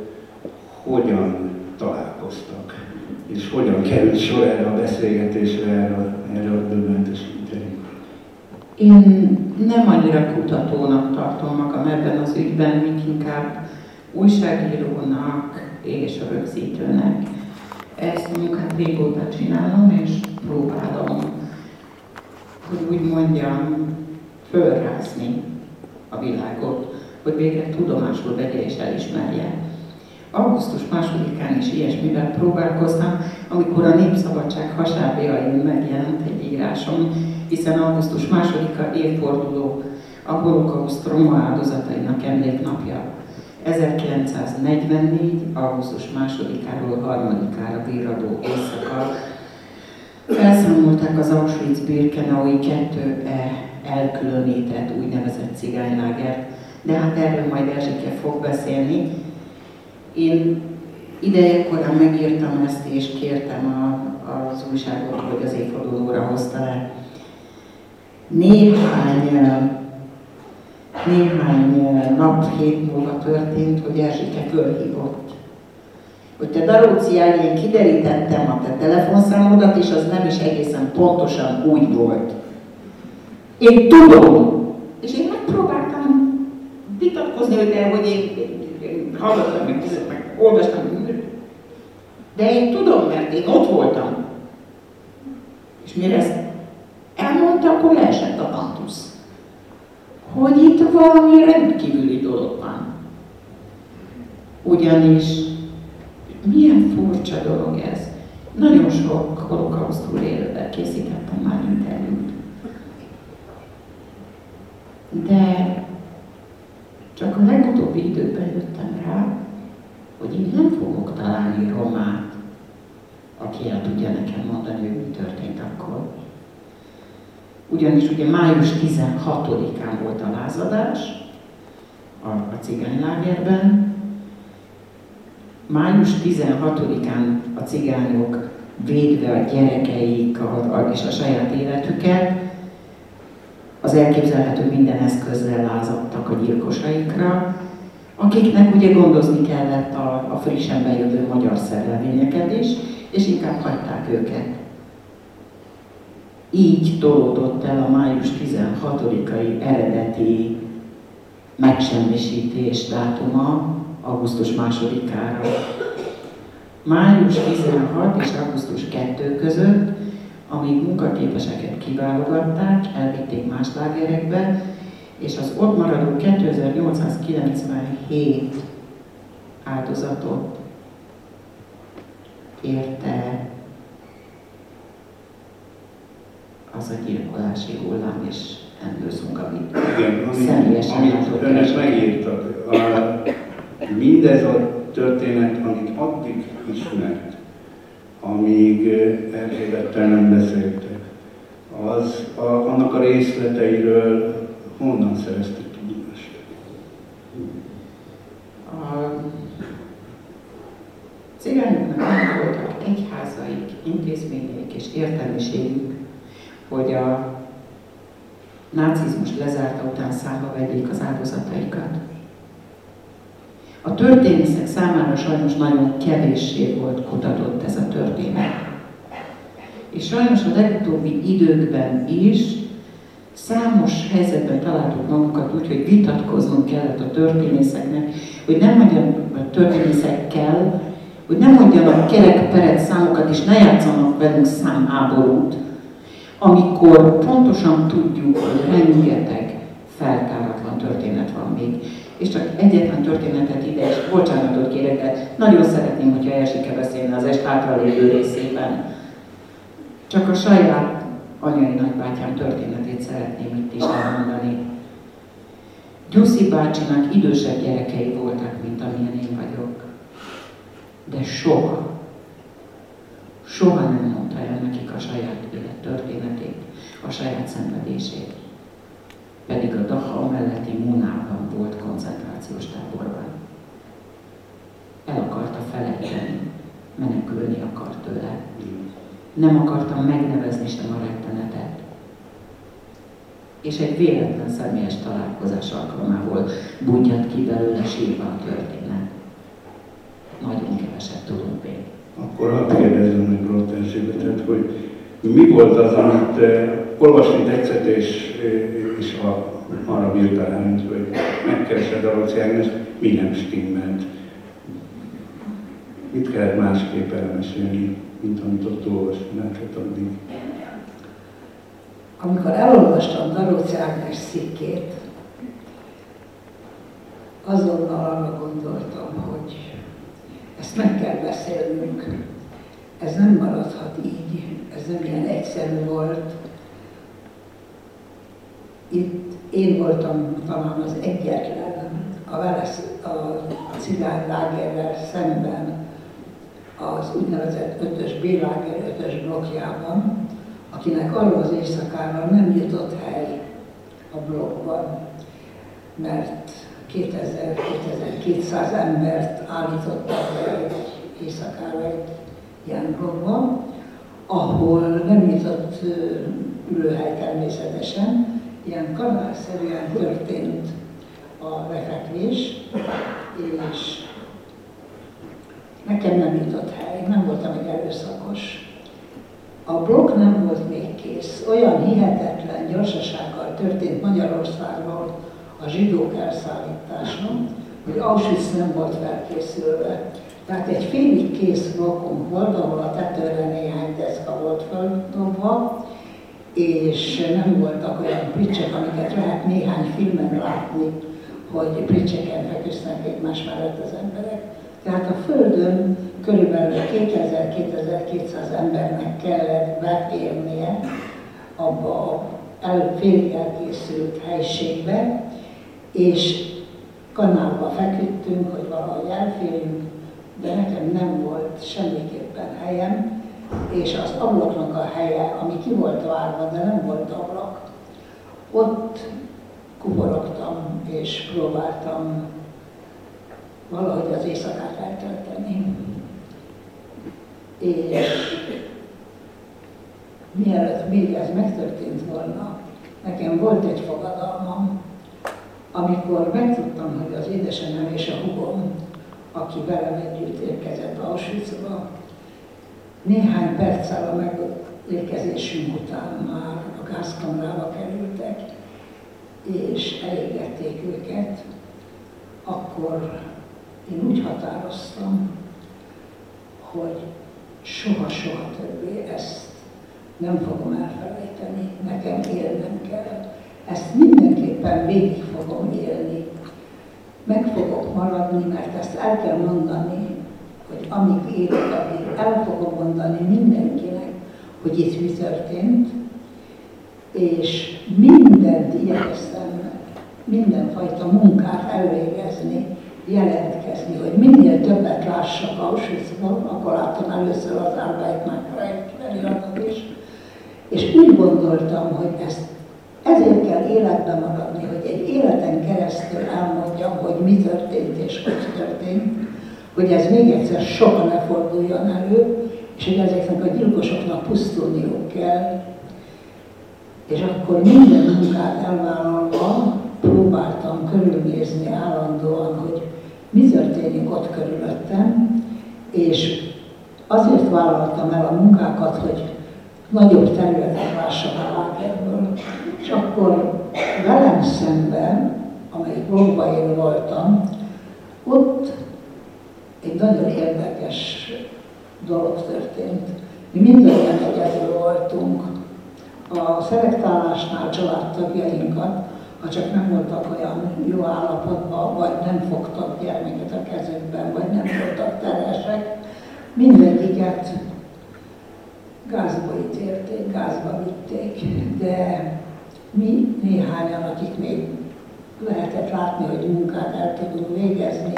hogyan találkoztak és hogyan került sor erre a beszélgetésre, erre, a- erre a döbbenetes. Én nem annyira kutatónak tartom magam ebben az ügyben, mint inkább újságírónak és rögzítőnek. Ezt a munkát régóta csinálom, és próbálom, hogy úgy mondjam, fölrázni a világot, hogy végre tudomásul vegye és elismerje. Augusztus másodikán is ilyesmivel próbálkoztam, amikor a Népszabadság hasábjain megjelent egy írásom, hiszen augusztus másodika évforduló a holokauszt roma áldozatainak emléknapja. 1944. augusztus másodikáról harmadikára virradó éjszaka felszámolták az Auschwitz-Birkenaui 2E elkülönített úgynevezett cigánylágert, de hát erről majd Erzsike fog beszélni. Én ideje korán megírtam ezt, és kértem a, az újságot, hogy az évfordulóra hozta le. Néhány, néhány nap, hét múlva történt, hogy Erzsike fölhívott. Hogy te Daróci én kiderítettem a te telefonszámodat, és az nem is egészen pontosan úgy volt. Én tudom! És én megpróbáltam vitatkozni, hogy de, hogy én, én, én hallottam, meg, meg, olvastam, de én tudom, mert én ott voltam. És mire ezt elmondta, akkor leesett a tantusz. Hogy itt valami rendkívüli dolog van. Ugyanis milyen furcsa dolog ez. Nagyon sok holokausztról élővel készítettem már interjút. De csak a legutóbbi időben jöttem rá, hogy én nem fogok találni romát, aki el tudja nekem mondani, hogy mi történt akkor. Ugyanis ugye május 16-án volt a lázadás a, a cigánylágerben. Május 16-án a cigányok védve a gyerekeik a, a, és a saját életüket, az elképzelhető minden eszközzel lázadtak a gyilkosaikra, akiknek ugye gondozni kellett a, a frissen bejövő magyar szerelvényeket is, és inkább hagyták őket. Így tolódott el a május 16-ai eredeti megsemmisítés dátuma augusztus 2-ára. Május 16 és augusztus 2 között, amíg munkaképeseket kiválogatták, elvitték más lágerekbe, és az ott maradó 2897 áldozatot érte az a gyilkolási hullám és endőszunk, amit személyesen amit önök megírtak. A, mindez a történet, amit addig ismert, amíg Erzsébettel nem beszéltek, az a, annak a részleteiről honnan szereztek tudomást? A cigányoknak voltak egyházaik, intézményeik és értelmiségük, hogy a nácizmus lezárta után számba vegyék az áldozataikat. A történészek számára sajnos nagyon kevéssé volt kutatott ez a történet. És sajnos a legutóbbi időkben is számos helyzetben találtuk magunkat úgy, hogy vitatkoznunk kellett a történészeknek, hogy nem mondjanak a történészekkel, hogy nem mondjanak kerek számokat, és ne játszanak velünk számháborút, amikor pontosan tudjuk, hogy rengeteg feltáratlan történet van még. És csak egyetlen történetet ide, és bocsánatot kérek, de nagyon szeretném, hogyha Erzsike beszélne az est hátralévő részében. Csak a saját anyai nagybátyám történetét szeretném itt is elmondani. Gyuszi bácsinak idősebb gyerekei voltak, mint amilyen én vagyok. De soha, soha nem mondta el nekik a saját élet történetét, a saját szenvedését. Pedig a Dachau melletti Munában volt koncentrációs táborban. El akarta felejteni, menekülni akart tőle. Nem akartam megnevezni sem a rettenetet. És egy véletlen személyes találkozás alkalmából budjat ki belőle sírva a történet. Nagyon keveset tudunk még. akkor hadd kérdezzem meg Erzsébetet, hogy mi volt az, amit eh, olvasni tetszett, és, eh, és a, arra bírtál ránt, hogy megkeresed a Ágnes, mi nem stimmelt. Mit kellett másképp elmesélni, mint amit ott olvasni lehetett addig? Amikor elolvastam Daróci Ágnes szikkét, azonnal arra gondoltam, hogy ezt meg kell beszélnünk. Ez nem maradhat így, ez nem ilyen egyszerű volt. Itt én voltam talán az egyetlen a, velesz, a cigánylágerrel szemben az úgynevezett ötös B-láger ötös blokkjában, akinek arra az éjszakára nem jutott hely a blokkban, mert 2000-2200 embert állítottak be egy éjszakára egy ilyen blokkban, ahol nem nyitott ülőhely természetesen, ilyen kanálszerűen történt a lefekvés, és nekem nem jutott hely, nem voltam egy erőszakos. A blokk nem volt még kész. Olyan hihetetlen gyorsasággal történt Magyarországon a zsidók elszállítása, hogy Auschwitz nem volt felkészülve. Tehát egy félig kész blokkunk volt, ahol a tetőre néhány deszka volt földobva, és nem voltak olyan pricsek, amiket lehet néhány filmen látni, hogy pricseken feküsznek egymás mellett az emberek. Tehát a Földön körülbelül 2000-2200 embernek kellett beférnie abba a el, félig elkészült helységbe, és kanálba feküdtünk, hogy valahogy elférjünk, de nekem nem volt semmiképpen helyem, és az ablaknak a helye, ami ki volt várva, de nem volt ablak, ott kuporogtam és próbáltam valahogy az éjszakát eltölteni. És mielőtt még ez megtörtént volna, nekem volt egy fogadalmam, amikor megtudtam, hogy az édesanyám és a hugom, aki velem együtt érkezett Auschwitzba, néhány perccel a megérkezésünk után már a gázkamrába kerültek, és elégették őket, akkor én úgy határoztam, hogy soha-soha többé ezt nem fogom elfelejteni, nekem élnem kell. Ezt mindenképpen végig fogom élni. Meg fogok maradni, mert ezt el kell mondani, hogy amíg élek, el fogom mondani mindenkinek, hogy itt mi történt, és mindent igyekeztem, mindenfajta munkát elvégezni, jelentkezni, hogy minél többet lássak Auschwitzban, akkor láttam először az Arbeitnachreich feliratot is, és úgy gondoltam, hogy ezt ezért kell életben maradni, hogy egy életen keresztül elmondjam, hogy mi történt és hogy történt, hogy ez még egyszer soha ne forduljon elő, és hogy ezeknek a gyilkosoknak pusztulniuk kell. És akkor minden munkát elvállalva próbáltam körülnézni állandóan, hogy mi történik ott körülöttem, és azért vállaltam el a munkákat, hogy nagyobb területet lássak a lágerből. És akkor velem szemben, amelyik blogba én voltam, ott egy nagyon érdekes dolog történt. Mi mindannyian egyedül voltunk. A szelektálásnál családtagjainkat ha csak nem voltak olyan jó állapotban, vagy nem fogtak gyermeket a kezükben, vagy nem voltak teresek, mindegyiket gázba ítélték, gázba vitték, de mi néhányan, akik még lehetett látni, hogy munkát el tudunk végezni,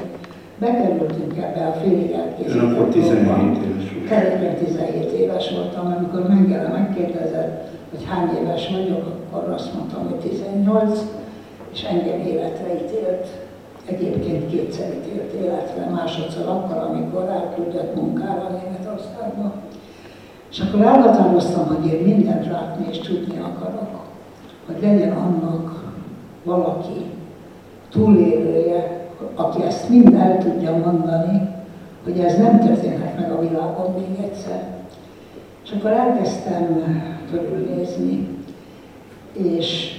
bekerültünk ebbe a félig elkészített Ön akkor 17 éves volt. Kereken 17 éves voltam, amikor Mengele megkérdezett, hogy hány éves vagyok, akkor azt mondtam, hogy 18, és engem életre ítélt. Egyébként kétszer ítélt életre, másodszor akkor, amikor elküldött munkára Németországba. És akkor elhatároztam, hogy én mindent látni és tudni akarok, hogy legyen annak valaki túlélője, aki ezt mind el tudja mondani, hogy ez nem történhet meg a világon még egyszer. És akkor elkezdtem körülnézni, és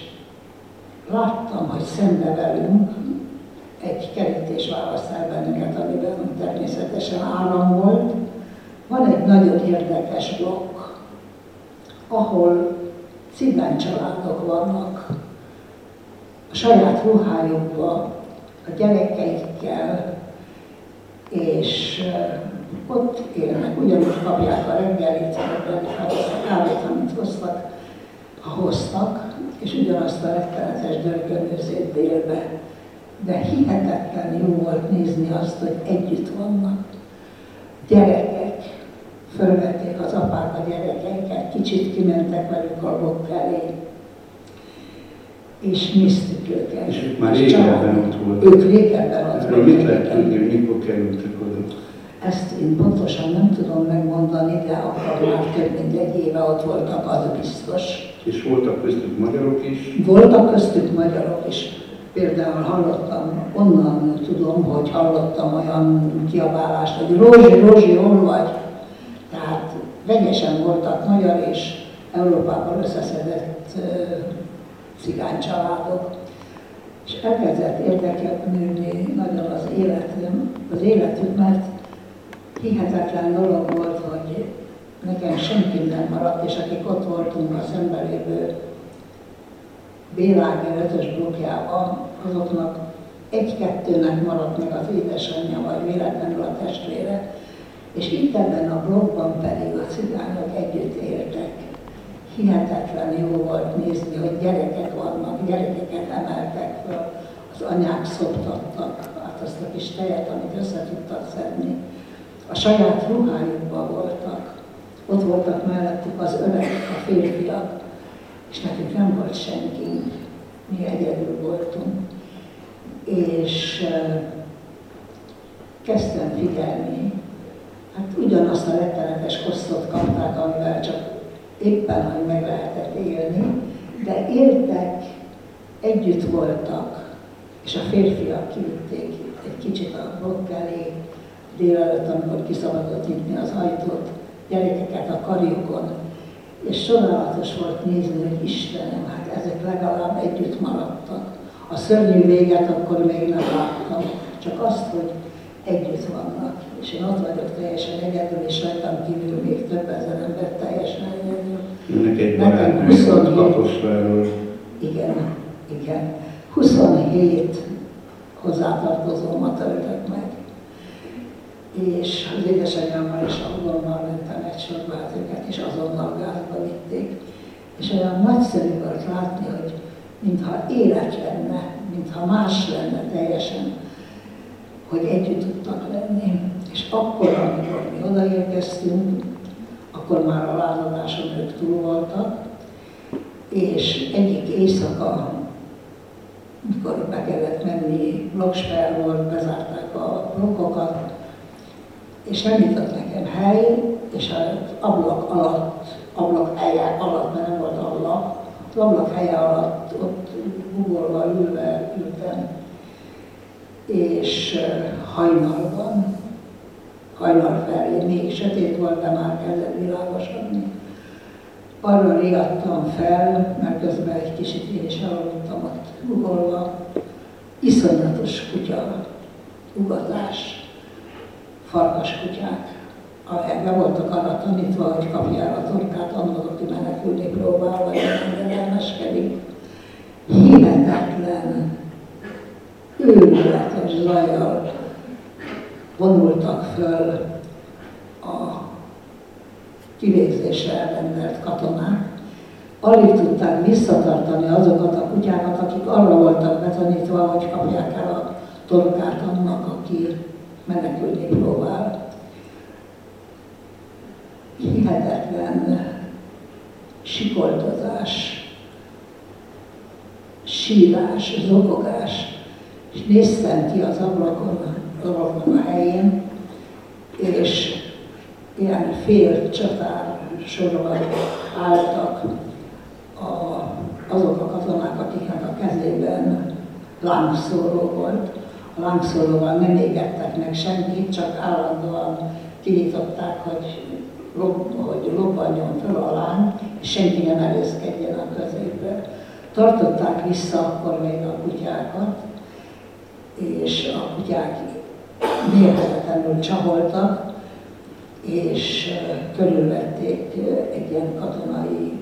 láttam, hogy szembe velünk egy kerítés választ el bennünket, amiben természetesen áram volt. Van egy nagyon érdekes blokk, ahol cigány családok vannak, a saját ruhájukban, a gyerekeikkel, és ott élnek, ugyanúgy kapják a reggelit, kávét, amit hoztak, ha hoztak, és ugyanazt a rettenetes dörgönőzét délbe. De hihetetlen jó volt nézni azt, hogy együtt vannak. Gyerekek, fölvették az apák a gyerekeiket, kicsit kimentek velük a bok elé, és néztük őket. És ők már régebben ott voltak. Ők régebben ott voltak. mit lehet tudni, hogy mikor kerültek oda? Ezt én pontosan nem tudom megmondani, de akkor már több mint egy éve ott voltak, az biztos. És voltak köztük magyarok is? Voltak köztük magyarok is. Például hallottam, onnan tudom, hogy hallottam olyan kiabálást, hogy Rózsi, Rózsi, hol vagy? Tehát vegyesen voltak magyar és Európában összeszedett cigány családok. És elkezdett érdekelni nagyon az életem, az életük, mert hihetetlen dolog volt, hogy nekem senki nem maradt, és akik ott voltunk a szembelévő Béláger ötös blokkjában, azoknak egy-kettőnek maradt meg az édesanyja, vagy véletlenül a testvére, és itt ebben a blokkban pedig a cigányok együtt éltek. Hihetetlen jó volt nézni, hogy gyerekek vannak, gyerekeket emeltek föl, az anyák szoptattak, hát azt a kis tejet, amit össze tudtak szedni. A saját ruhájukban voltak, ott voltak mellettük az öregek, a férfiak, és nekünk nem volt senki, mi egyedül voltunk. És kezdtem figyelni, hát ugyanazt a rettenetes kosztot kapták, amivel csak éppen, hogy meg lehetett élni, de éltek, együtt voltak, és a férfiak kivitték egy kicsit a blokk elé, délelőtt, amikor kiszabadott nyitni az ajtót, gyerekeket a karjukon, és csodálatos volt nézni, hogy Istenem, hát ezek legalább együtt maradtak. A szörnyű véget akkor még nem láttam, csak azt, hogy együtt vannak. És én ott vagyok teljesen egyedül, és rajtam kívül még több ezer ember teljesen. Ennek egy barátnője volt Kaposváról. Igen, igen. 27 hozzátartozómat öltök meg. És az édesanyámmal és a hugommal mentem egy sorba, őket is azonnal gázba vitték. És olyan nagyszerű volt látni, hogy mintha élet lenne, mintha más lenne teljesen hogy együtt tudtak lenni. És akkor, amikor mi odaérkeztünk, akkor már a lázadáson ők túl voltak, és egyik éjszaka, mikor be kellett menni, bloksper volt, bezárták a blokkokat, és nem jutott nekem hely, és az ablak alatt, ablak helye alatt, mert nem volt ablak, az ablak helye alatt ott gugolva ülve ültem, és hajnalban, hajnal felé, még sötét volt, de már kezdett világosodni. Arra riadtam fel, mert közben egy kicsit én is elaludtam ott ugolva. Iszonyatos kutya, ugatás, farkas kutyák. Be voltak arra tanítva, hogy kapja a torkát annak, aki menekülni próbál, vagy engedelmeskedik. Hihetetlen őrületes zajjal vonultak föl a kivégzésre elrendelt katonák. Alig tudták visszatartani azokat a kutyákat, akik arra voltak betanítva, hogy kapják el a torkát annak, aki menekülni próbál. Hihetetlen sikoltozás, sírás, zokogás, és néztem ki az ablakon, ablakon a helyén, és ilyen fél csatár sorban álltak a, azok a katonák, akiknek a kezében lángszóró volt. A lángszóróval nem égettek meg senkit, csak állandóan kinyitották, hogy, lob, hogy lobbanjon fel a láng, és senki nem erőszkedjen a középbe. Tartották vissza akkor még a kutyákat, és a kutyák mérhetetlenül csaholtak, és körülvették egy ilyen katonai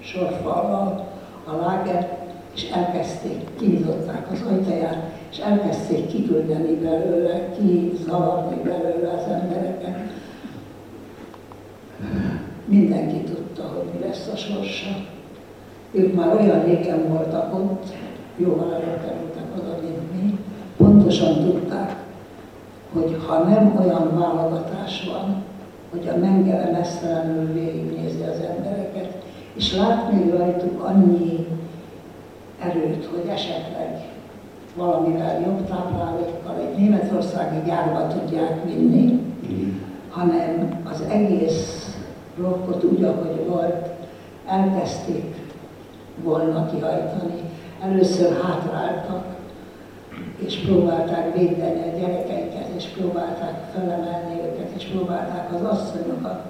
sorfallal a lágert, és elkezdték, kinyitották az ajtaját, és elkezdték kiküldeni belőle, kizavarni belőle az embereket. Mindenki tudta, hogy mi lesz a sorsa. Ők már olyan régen voltak ott, jóval előkerültek oda, mint mi, pontosan tudták, hogy ha nem olyan válogatás van, hogy a mengele mesztelenül végignézi az embereket, és látni rajtuk annyi erőt, hogy esetleg valamivel jobb táplálékkal egy németországi gyárba tudják vinni, hanem az egész blokkot úgy, ahogy volt, elkezdték volna kihajtani. Először hátráltak, és próbálták védeni a gyerekeiket, és próbálták felemelni őket, és próbálták az asszonyokat,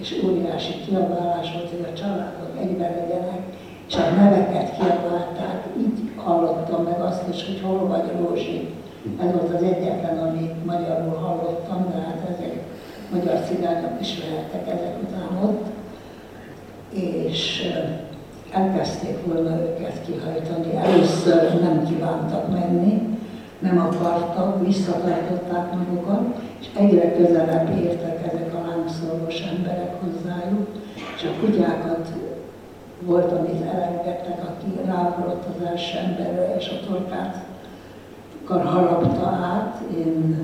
és óriási kiabálás volt, hogy a családok egyben legyenek, és a neveket kiabálták, így hallottam meg azt is, hogy hol vagy Rózsi. Ez volt az egyetlen, amit magyarul hallottam, de hát ezek magyar cigányok is lehettek ezek után ott. És elkezdték volna őket kihajtani. Először nem kívántak menni, nem akartak, visszatartották magukat, és egyre közelebb értek ezek a lángszorgos emberek hozzájuk, és a kutyákat volt, amit elengedtek, aki ráugrott az első emberre, és a torkát harapta át. Én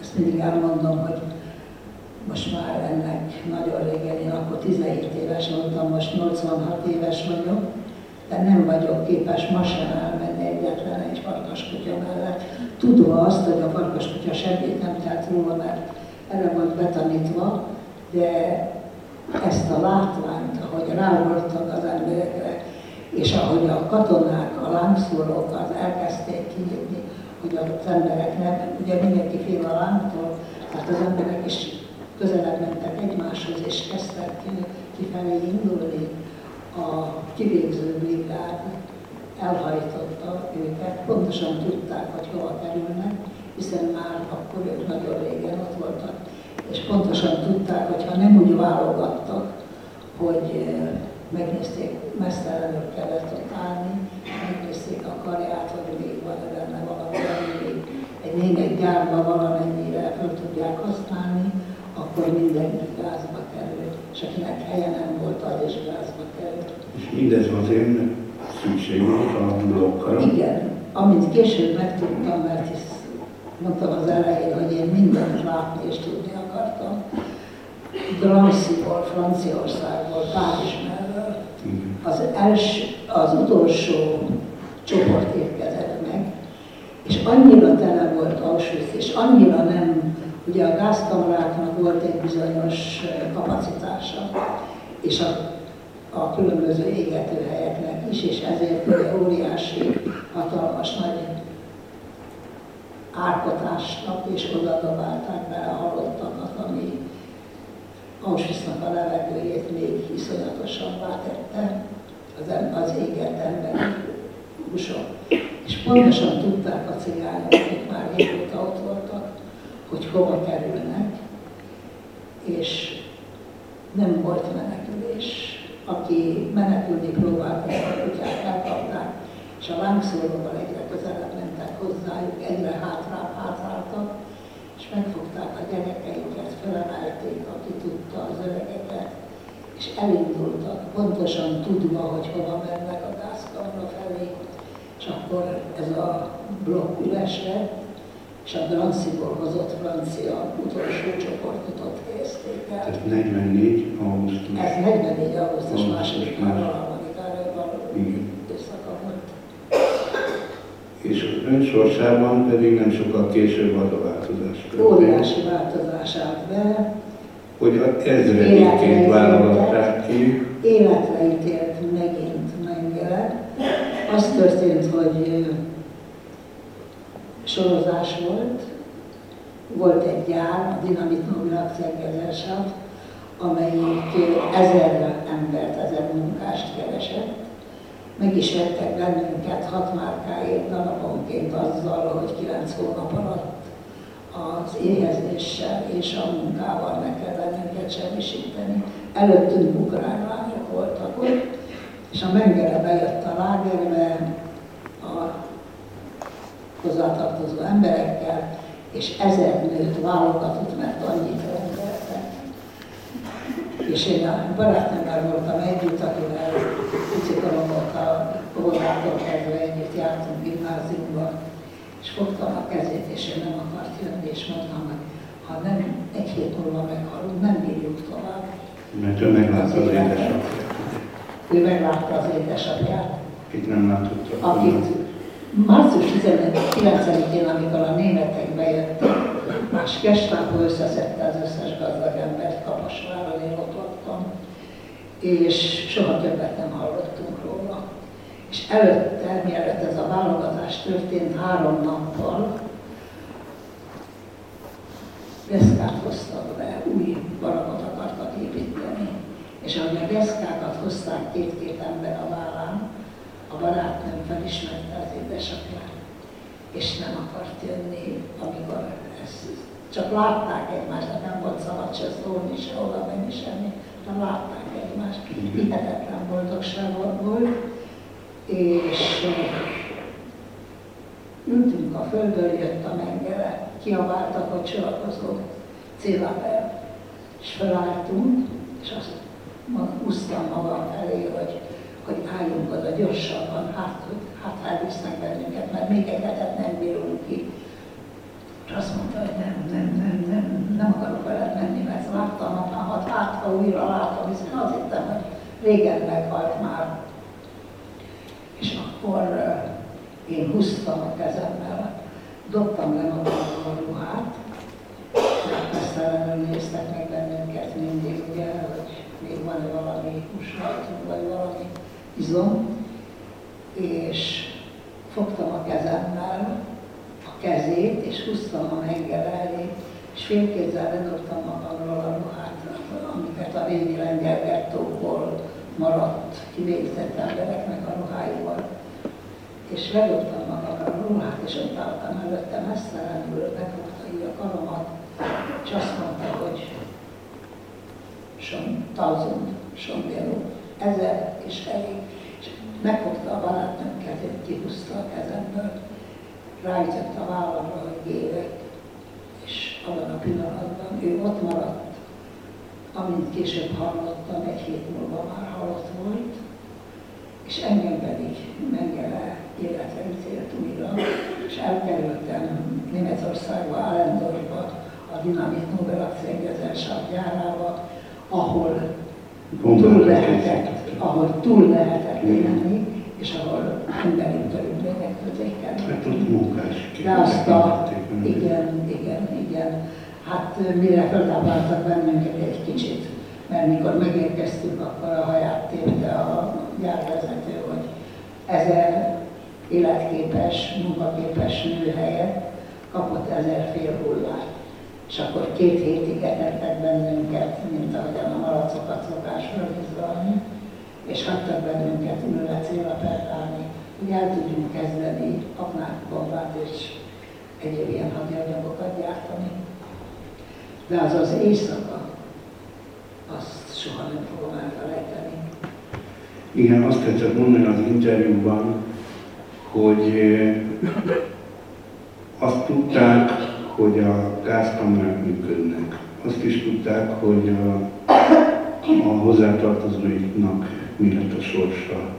ezt mindig elmondom, hogy most már ennek nagyon régen, én akkor 17 éves voltam, most 86 éves vagyok, de nem vagyok képes ma sem elmenni egyetlen egy farkaskutya mellett, tudva azt, hogy a farkaskutya semmit nem telt róla, mert erre volt betanítva, de ezt a látványt, ahogy rávoltak az emberekre, és ahogy a katonák, a lángszórók az elkezdték kinyitni, hogy az emberek nem, ugye mindenki fél a lángtól, tehát az emberek is közelebb mentek egymáshoz, és kezdtek kifelé indulni. A kivégző brigád elhajtotta őket, pontosan tudták, hogy hova kerülnek, hiszen már akkor ők nagyon régen ott voltak és pontosan tudták, hogy ha nem úgy válogattak, hogy eh, megnézték, mesztelenül kellett ott állni, megnézték a karját, hogy még van -e benne valami, még egy német gyárban valamennyire fel tudják használni, akkor mindenki gázba kerül, és akinek helye nem volt, az is gázba. És mindez azért, mert szükség volt a blokkra? Igen, amit később megtudtam, mert hisz mondtam az elején, hogy én mindent látni és tudni akartam. Drancyból, Franciaországból, Párizs mellől. Az, els, az utolsó csoport érkezett meg, és annyira tele volt Auschwitz, és annyira nem, ugye a gázkamráknak volt egy bizonyos kapacitása, és a, a különböző égetőhelyeknek is, és ezért ugye óriási, hatalmas nagy árkotásnak, és oda dobálták be a halottakat, ami Auschwitznak a levegőjét még iszonyatosabbá tette az, az égett emberi húsok. És pontosan tudták a cigányok, akik már régóta ott voltak, hogy hova kerülnek, és nem volt menekülés. Aki menekülni próbált, a kutyát elkapták, és a lángszóróval egyre közelebb mentek hozzájuk, egyre hátrább hátráltak, és megfogták a gyerekeiket, felemelték, aki tudta az öregeket, és elindultak, pontosan tudva, hogy hova mennek a gázkamra felé, és akkor ez a blokk üres lett, és a Dranciból hozott francia utolsó csoportot ott helyezték el. Tehát 44 augusztus. Ez 44 augusztus második harmadikára való és az ön sorsában pedig nem sokkal később az a változás. Óriási változás állt be. Hogy ezredikként válogatták ki. Életre ítélt megint Mengele. Az történt, hogy sorozás volt, volt egy gyár, a Dinamit Mobil Akciengesellschaft, amelyik ezer embert, ezer munkást keresett. Meg is vettek bennünket hat márkáért daraponként azzal, hogy kilenc hónap alatt az éhezéssel és a munkával meg kell bennünket semmisíteni. Előttünk ukrán lányok voltak ott, és a Mengele bejött a lágerbe hozzátartozó emberekkel, és ezer nőt válogatott, mert annyit rendeltek. És én a barátnőmmel voltam együtt, akivel picikorom volt a óvodától kezdve együtt jártunk gimnáziumban, és fogtam a kezét, és ő nem akart jönni, és mondtam, hogy ha nem egy hét múlva meghalunk, nem bírjuk tovább. Mert ő meglátta az édesapját. Ő meglátta az édesapját, Akit nem látott. akit március 19-én, amikor a németek bejöttek, más Gestapo összeszedte az összes gazdag embert Kaposváron, én ott voltam, és soha többet nem hallottunk róla. És előtte, mielőtt ez a válogatás történt, három nappal deszkát hoztak be, új barakot akartak építeni. És ahogy a deszkákat hozták két-két ember a vállán, a barátnőm felismerte az édesapját, és nem akart jönni, amikor ezt csak látták egymást, hát nem volt szabad se szólni, se oda menni, semmi, nem látták egymást. Hihetetlen boldogság volt, és ültünk a földön, jött a mengele, kiabáltak, hogy csatlakozó célapel, és felálltunk, és azt húztam magam felé, hogy, hogy álljunk oda gyorsabban, hát, hogy hát elvisznek bennünket, mert még egy hetet nem bírunk ki. És azt mondta, hogy nem, nem, nem, nem, nem akarok veled menni, mert láttam apámat, hát ha újra látom, hiszen azt hittem, hogy régen meghalt már. És akkor én húztam a kezemmel, dobtam le magamról a ruhát, megmesztelenül néztek meg bennünket mindig, ugye, hogy még van-e valami hús rajtunk, vagy valami izom, és fogtam a kezemmel a kezét, és húztam a mengel elé, és félkézzel ledobtam magamról a ruhát, amiket a régi lengyel gettóból maradt kivégzett embereknek a ruháival. És ledobtam magamra a ruhát, és ott álltam előtte mesztelenül, megfogta így a karomat, és azt mondta, hogy som, thousand, sombéró, ezer és elég. És megfogta a barátnőm kezét, kihúzta a kezemből, ráütött a vállamra, hogy évek, és abban a pillanatban ő ott maradt, amint később hallottam, egy hét múlva már halott volt, és engem pedig mengele életre ítélt újra, és elkerültem Németországba, Allendorfba, a Dinamit Nobel Aktiengesellschaft gyárába, ahol túl lehetett, ahol túl lehetett élni, és ahol emberi körülmények közé Hát ott munkás. De azt a, igen, igen, igen, hát mire feltápláltak bennünket egy kicsit, mert mikor megérkeztünk, akkor a haját tépte a gyárvezető, hogy ezer életképes, munkaképes nő helyett kapott ezer fél hullát. És akkor két hétig etettek bennünket, mint ahogyan a malacokat szokás rögzíteni, és hagytak bennünket ülve célra pertálni, hogy el tudjunk kezdeni aknákbombát és egyéb ilyen hadianyagokat gyártani. De az az éjszaka, azt soha nem fogom elfelejteni. Igen, azt tetszett mondani az interjúban, hogy eh, azt tudták, hogy a gázkamerák működnek. Azt is tudták, hogy a, a hozzátartozóiknak mi lett a sorsa.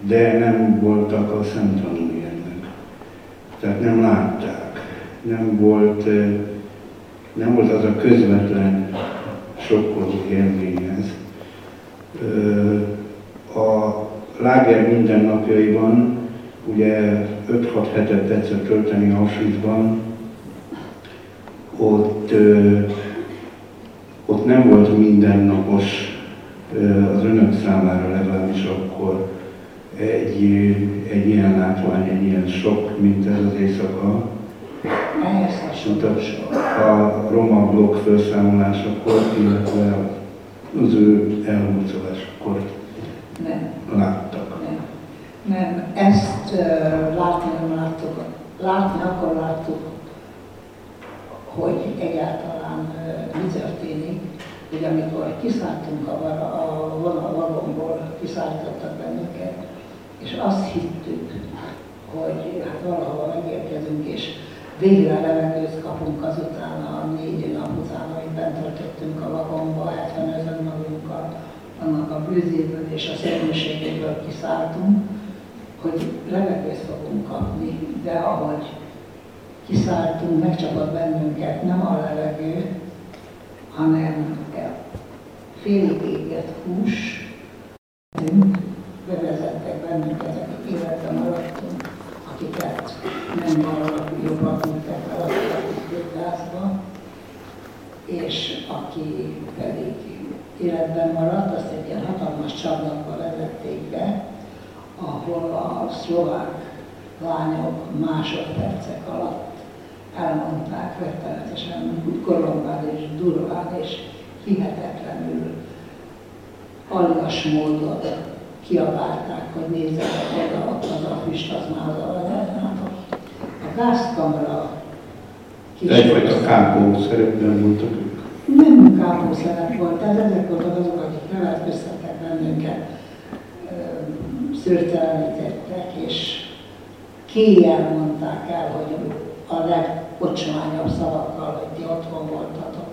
De nem voltak a szemtanúi ennek. Tehát nem látták. Nem volt, nem volt az a közvetlen sokkoló élmény ez. Ö, A láger mindennapjaiban ugye 5-6 hetet tetszett tölteni Auschwitzban, ott, ö, ott nem volt mindennapos az önök számára legalábbis akkor egy, egy ilyen látvány, egy ilyen sok, mint ez az éjszaka. a, roma blokk felszámolásakor, illetve az ő elhúzolásakor Nem. Nem, ezt uh, látni nem láttuk. Látni akkor láttuk, hogy egyáltalán uh, mi történik, hogy amikor kiszálltunk a, a vonalvagomból, kiszállítottak bennünket, és azt hittük, hogy hát valahova megérkezünk, és végre levegőt kapunk azután a négy nap után, amit bent töltöttünk a vagomba, 70 ezer magunkkal, annak a bűzéből és a szörnyűségéből kiszálltunk, hogy levegőt fogunk kapni, de ahogy kiszálltunk, megcsapott bennünket nem a levegő, hanem félig égett hús, bevezettek bennünket, akik életben maradtunk, akiket nem valaki jobban ültek el a gázba, és aki pedig életben maradt, azt egy ilyen hatalmas csarnokba vezették be, ahol a szlovák lányok másodpercek alatt elmondták rettenetesen korombán és durván és hihetetlenül aljas módon kiabálták, hogy nézzenek oda, ott az a füst, az már az A gázkamra. Egyfajta kápó szerepben voltak ők. Nem kápó szerep volt, tehát ezek voltak azok, akik nevetköztettek bennünket, szőrtelenítettek, és kéjjel mondták el, hogy a legkocsmányabb szavakkal, hogy ti otthon voltatok.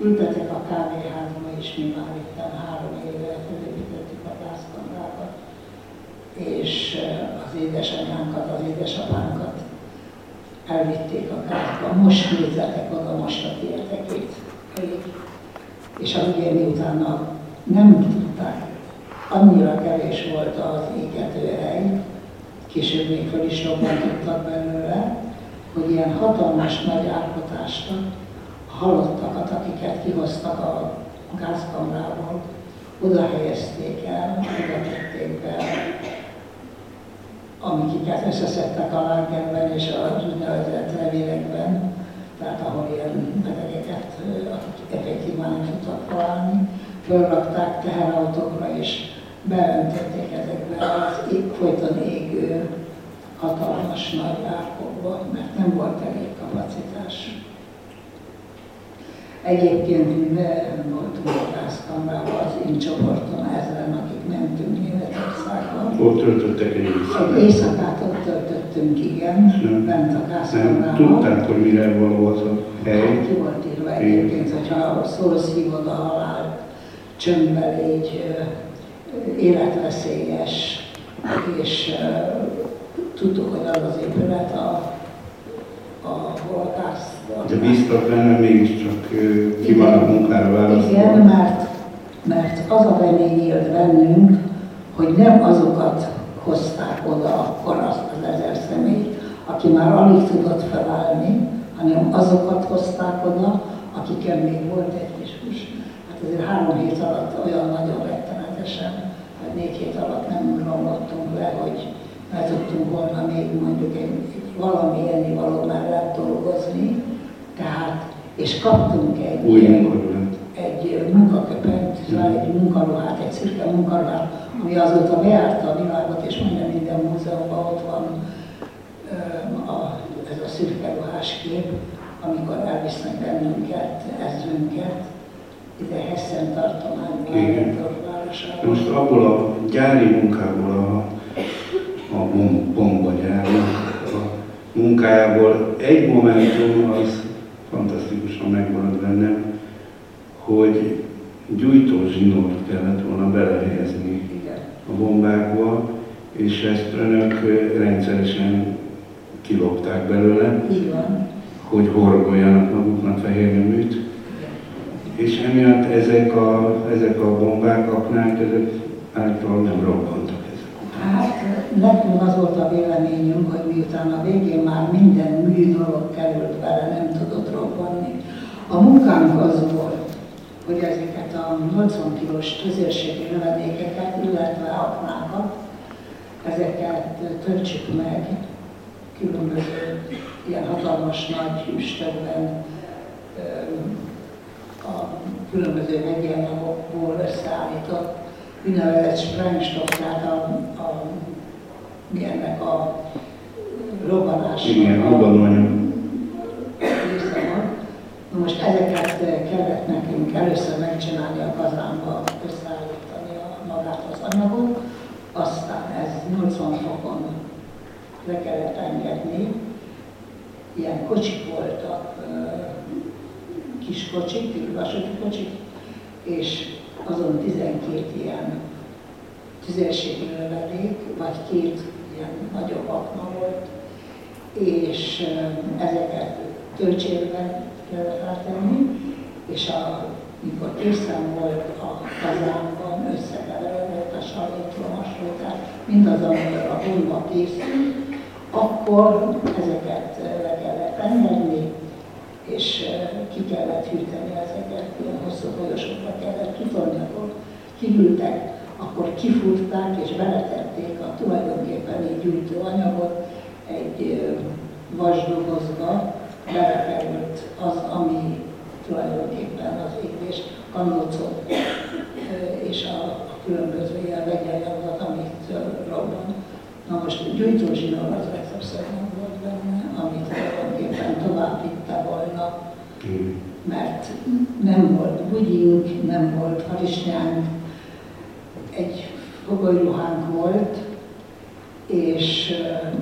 Ültetek a kávéházba, és mi már itt három éve felépítettük a gázkamrákat, és az édesanyánkat, az édesapánkat elvitték a gázba. Most nézzetek oda, most a tietekét. És a ugye miután nem tudták, annyira kevés volt az égetőhely, később még fel is robbantottak belőle, hogy ilyen hatalmas nagy árkotásra halottakat, akiket kihoztak a gázkamrából, oda helyezték el, oda tették be, amiket összeszedtek a lágerben és az úgynevezett levélekben, tehát ahol ilyen betegeket, akik effektívan nem tudtak találni, fölrakták teherautókra és beöntötték ezekbe az folyton égő hatalmas nagy árkokba, mert nem volt elég kapacitás. Egyébként mi voltunk gázkamrában az én csoportom ezeren, akik mentünk Németországban. Ott töltöttek egy éjszakát? Egy éjszakát ott töltöttünk, igen, nem, bent a gázkamrában. Nem tudták, hogy mire való az a hely? Ki volt írva egyébként, hogyha szólsz hívod a halál csöndbe légy, életveszélyes, és tudtuk, hogy az az épület a, a holokászt. De bíztak benne mégiscsak kiváló munkára választani. Igen, mert, mert az a remény élt bennünk, hogy nem azokat hozták oda akkor azt az ezer személyt, aki már alig tudott felállni, hanem azokat hozták oda, akiken még volt egy kis hús. Hát azért három hét alatt olyan nagyon rettenetesen, hogy négy hét alatt nem romlottunk le, hogy el tudtunk volna még mondjuk egy, valami való mellett dolgozni, tehát, és kaptunk egy, Új egy munkaköpent, egy munkaruhát, egy szürke munkaruhát, ami azóta beárta a világot, és minden minden múzeumban ott van a, ez a szürke ruhás kép, amikor elvisznek bennünket, ezrünket, ide Hessen tartományban, Most abból a gyári munkából, a a bombagyárnak a munkájából. Egy momentum az fantasztikusan megmaradt bennem, hogy gyújtózsinort kellett volna belehelyezni a bombákba, és ezt önök rendszeresen kilopták belőle, hogy horgoljanak maguknak fehérnyoműt. És emiatt ezek a, ezek a bombák, aknák, ezek általában nem robbantak. Hát nekünk az volt a véleményünk, hogy miután a végén már minden mű dolog került bele, nem tudott robbanni. A munkánk az volt, hogy ezeket a 80 kilós tüzérségi növendékeket, illetve aknákat, ezeket töltsük meg különböző ilyen hatalmas nagy üstökben a különböző vegyanyagokból összeállított úgynevezett Sprengstoff, tehát a, a, mi ennek a robbanás. Igen, robbanóanyag. Na most ezeket kellett nekünk először megcsinálni a kazánba, összeállítani a, magát az anyagot, aztán ez 80 fokon le kellett engedni. Ilyen kocsik voltak, kis kocsik, vasúti kocsik, és azon 12 ilyen tüzérségi lövedék, vagy két ilyen nagyobb akna volt, és ezeket töltsérbe kellett rátenni, és a, mikor készen volt a kazánban, összekeverve a sajtó, a sótát, mindaz, amivel a gumba készült, akkor ezeket le kellett engedni, és ki kellett hűteni ezeket, ilyen hosszú folyosókra kellett kitolni, akkor kihűltek, akkor kifúrták és beletették a tulajdonképpen egy gyújtóanyagot egy vasdobozba, belekerült az, ami tulajdonképpen az égés, kanócot és a, különböző ilyen vegyanyagot, amit robban. Na most gyújtózsinór az nem volt benne, amit tulajdonképpen tovább vitte volna, mert nem volt bugyink, nem volt harisnyánk, egy fogolyruhánk volt, és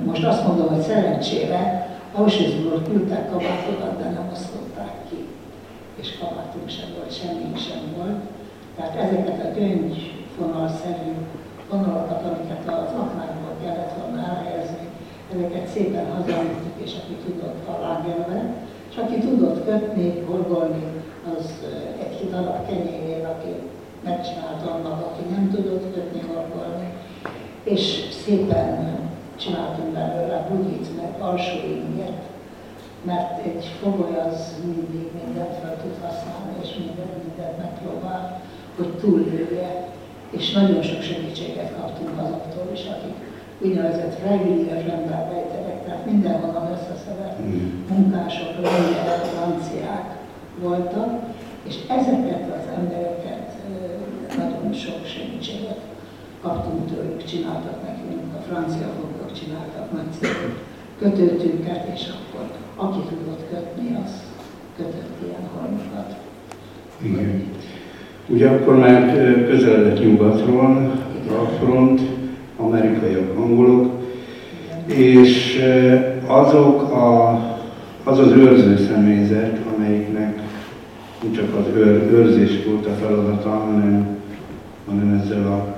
most azt mondom, hogy szerencsére Auschwitzból küldtek kabátokat, de nem osztották ki. És kabátunk sem volt, semmink sem volt. Tehát ezeket a gyöngyfonalszerű vonalakat, amiket az aknákból kellett volna elhelyezni, ezeket szépen hazavittük, és aki tudott a lágelve, és aki tudott kötni, horgolni, az egy darab kenyérér, aki megcsinálta annak, aki nem tudott kötni, horgolni, és szépen csináltunk belőle bugyit, meg alsó inget, mert egy fogoly az mindig mindent fel tud használni, és minden mindent megpróbál, hogy túllője. És nagyon sok segítséget kaptunk azoktól is, akik úgynevezett regulier rendben tehát mindenhonnan összeszedett munkások, lengyelek, franciák voltak, és ezeket az embereket nagyon sok segítséget kaptunk tőlük, csináltak nekünk, a francia fogok csináltak nagyszerű kötőtünket, és akkor aki tudott kötni, az kötött ilyen holmokat. Igen. Ugye akkor már közeledett nyugatról a front, amerikaiak, angolok, és azok a, az az őrző személyzet, amelyiknek nem csak az őr, őrzés volt a feladata, hanem, hanem ezzel a